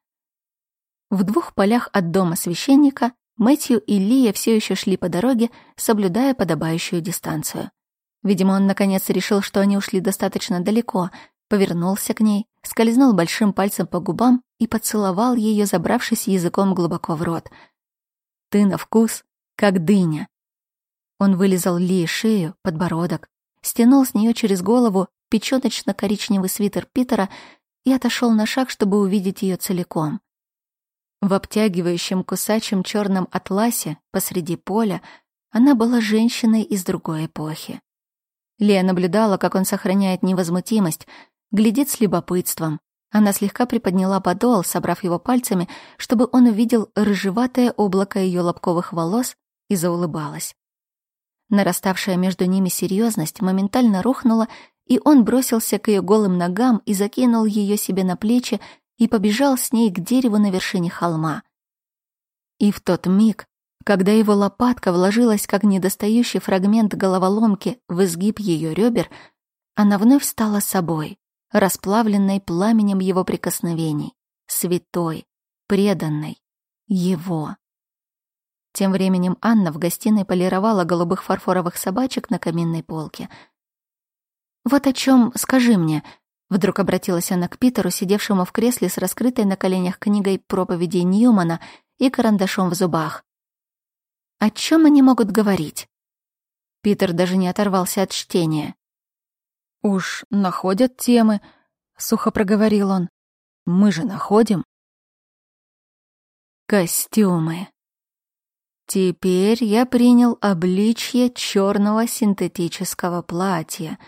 В двух полях от дома священника Мэтью и Лия все еще шли по дороге, соблюдая подобающую дистанцию. Видимо, он наконец решил, что они ушли достаточно далеко, повернулся к ней, скользнул большим пальцем по губам и поцеловал ее, забравшись языком глубоко в рот. «Ты на вкус, как дыня». Он вылезал Ли шею, подбородок, стянул с нее через голову печёночно-коричневый свитер Питера и отошел на шаг, чтобы увидеть ее целиком. В обтягивающем кусачем черном атласе посреди поля она была женщиной из другой эпохи. Лия наблюдала, как он сохраняет невозмутимость, глядит с любопытством. Она слегка приподняла подол, собрав его пальцами, чтобы он увидел рыжеватое облако ее лобковых волос и заулыбалась. Нараставшая между ними серьезность моментально рухнула, и он бросился к ее голым ногам и закинул ее себе на плечи и побежал с ней к дереву на вершине холма. И в тот миг, когда его лопатка вложилась как недостающий фрагмент головоломки в изгиб ее ребер, она вновь стала собой, расплавленной пламенем его прикосновений, святой, преданной, его. Тем временем Анна в гостиной полировала голубых фарфоровых собачек на каминной полке. «Вот о чем скажи мне», — вдруг обратилась она к Питеру, сидевшему в кресле с раскрытой на коленях книгой проповедей Ньюмана и карандашом в зубах. «О чем они могут говорить?» Питер даже не оторвался от чтения. «Уж находят темы», — сухо проговорил он. «Мы же находим». Костюмы. Теперь я принял обличье черного синтетического платья.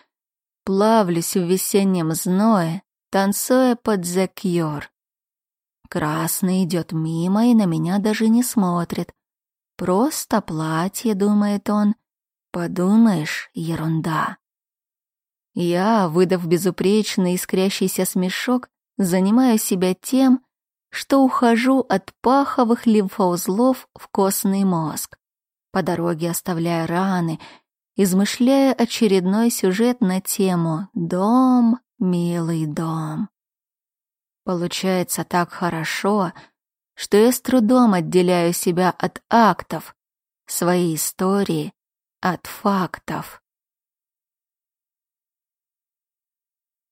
Плавлюсь в весеннем зное, танцуя под закьор. Красный идет мимо и на меня даже не смотрит. Просто платье, думает он. Подумаешь, ерунда. Я, выдав безупречный искрящийся смешок, занимаю себя тем, что ухожу от паховых лимфоузлов в костный мозг, по дороге оставляя раны, измышляя очередной сюжет на тему «Дом, милый дом». Получается так хорошо, что я с трудом отделяю себя от актов, своей истории от фактов.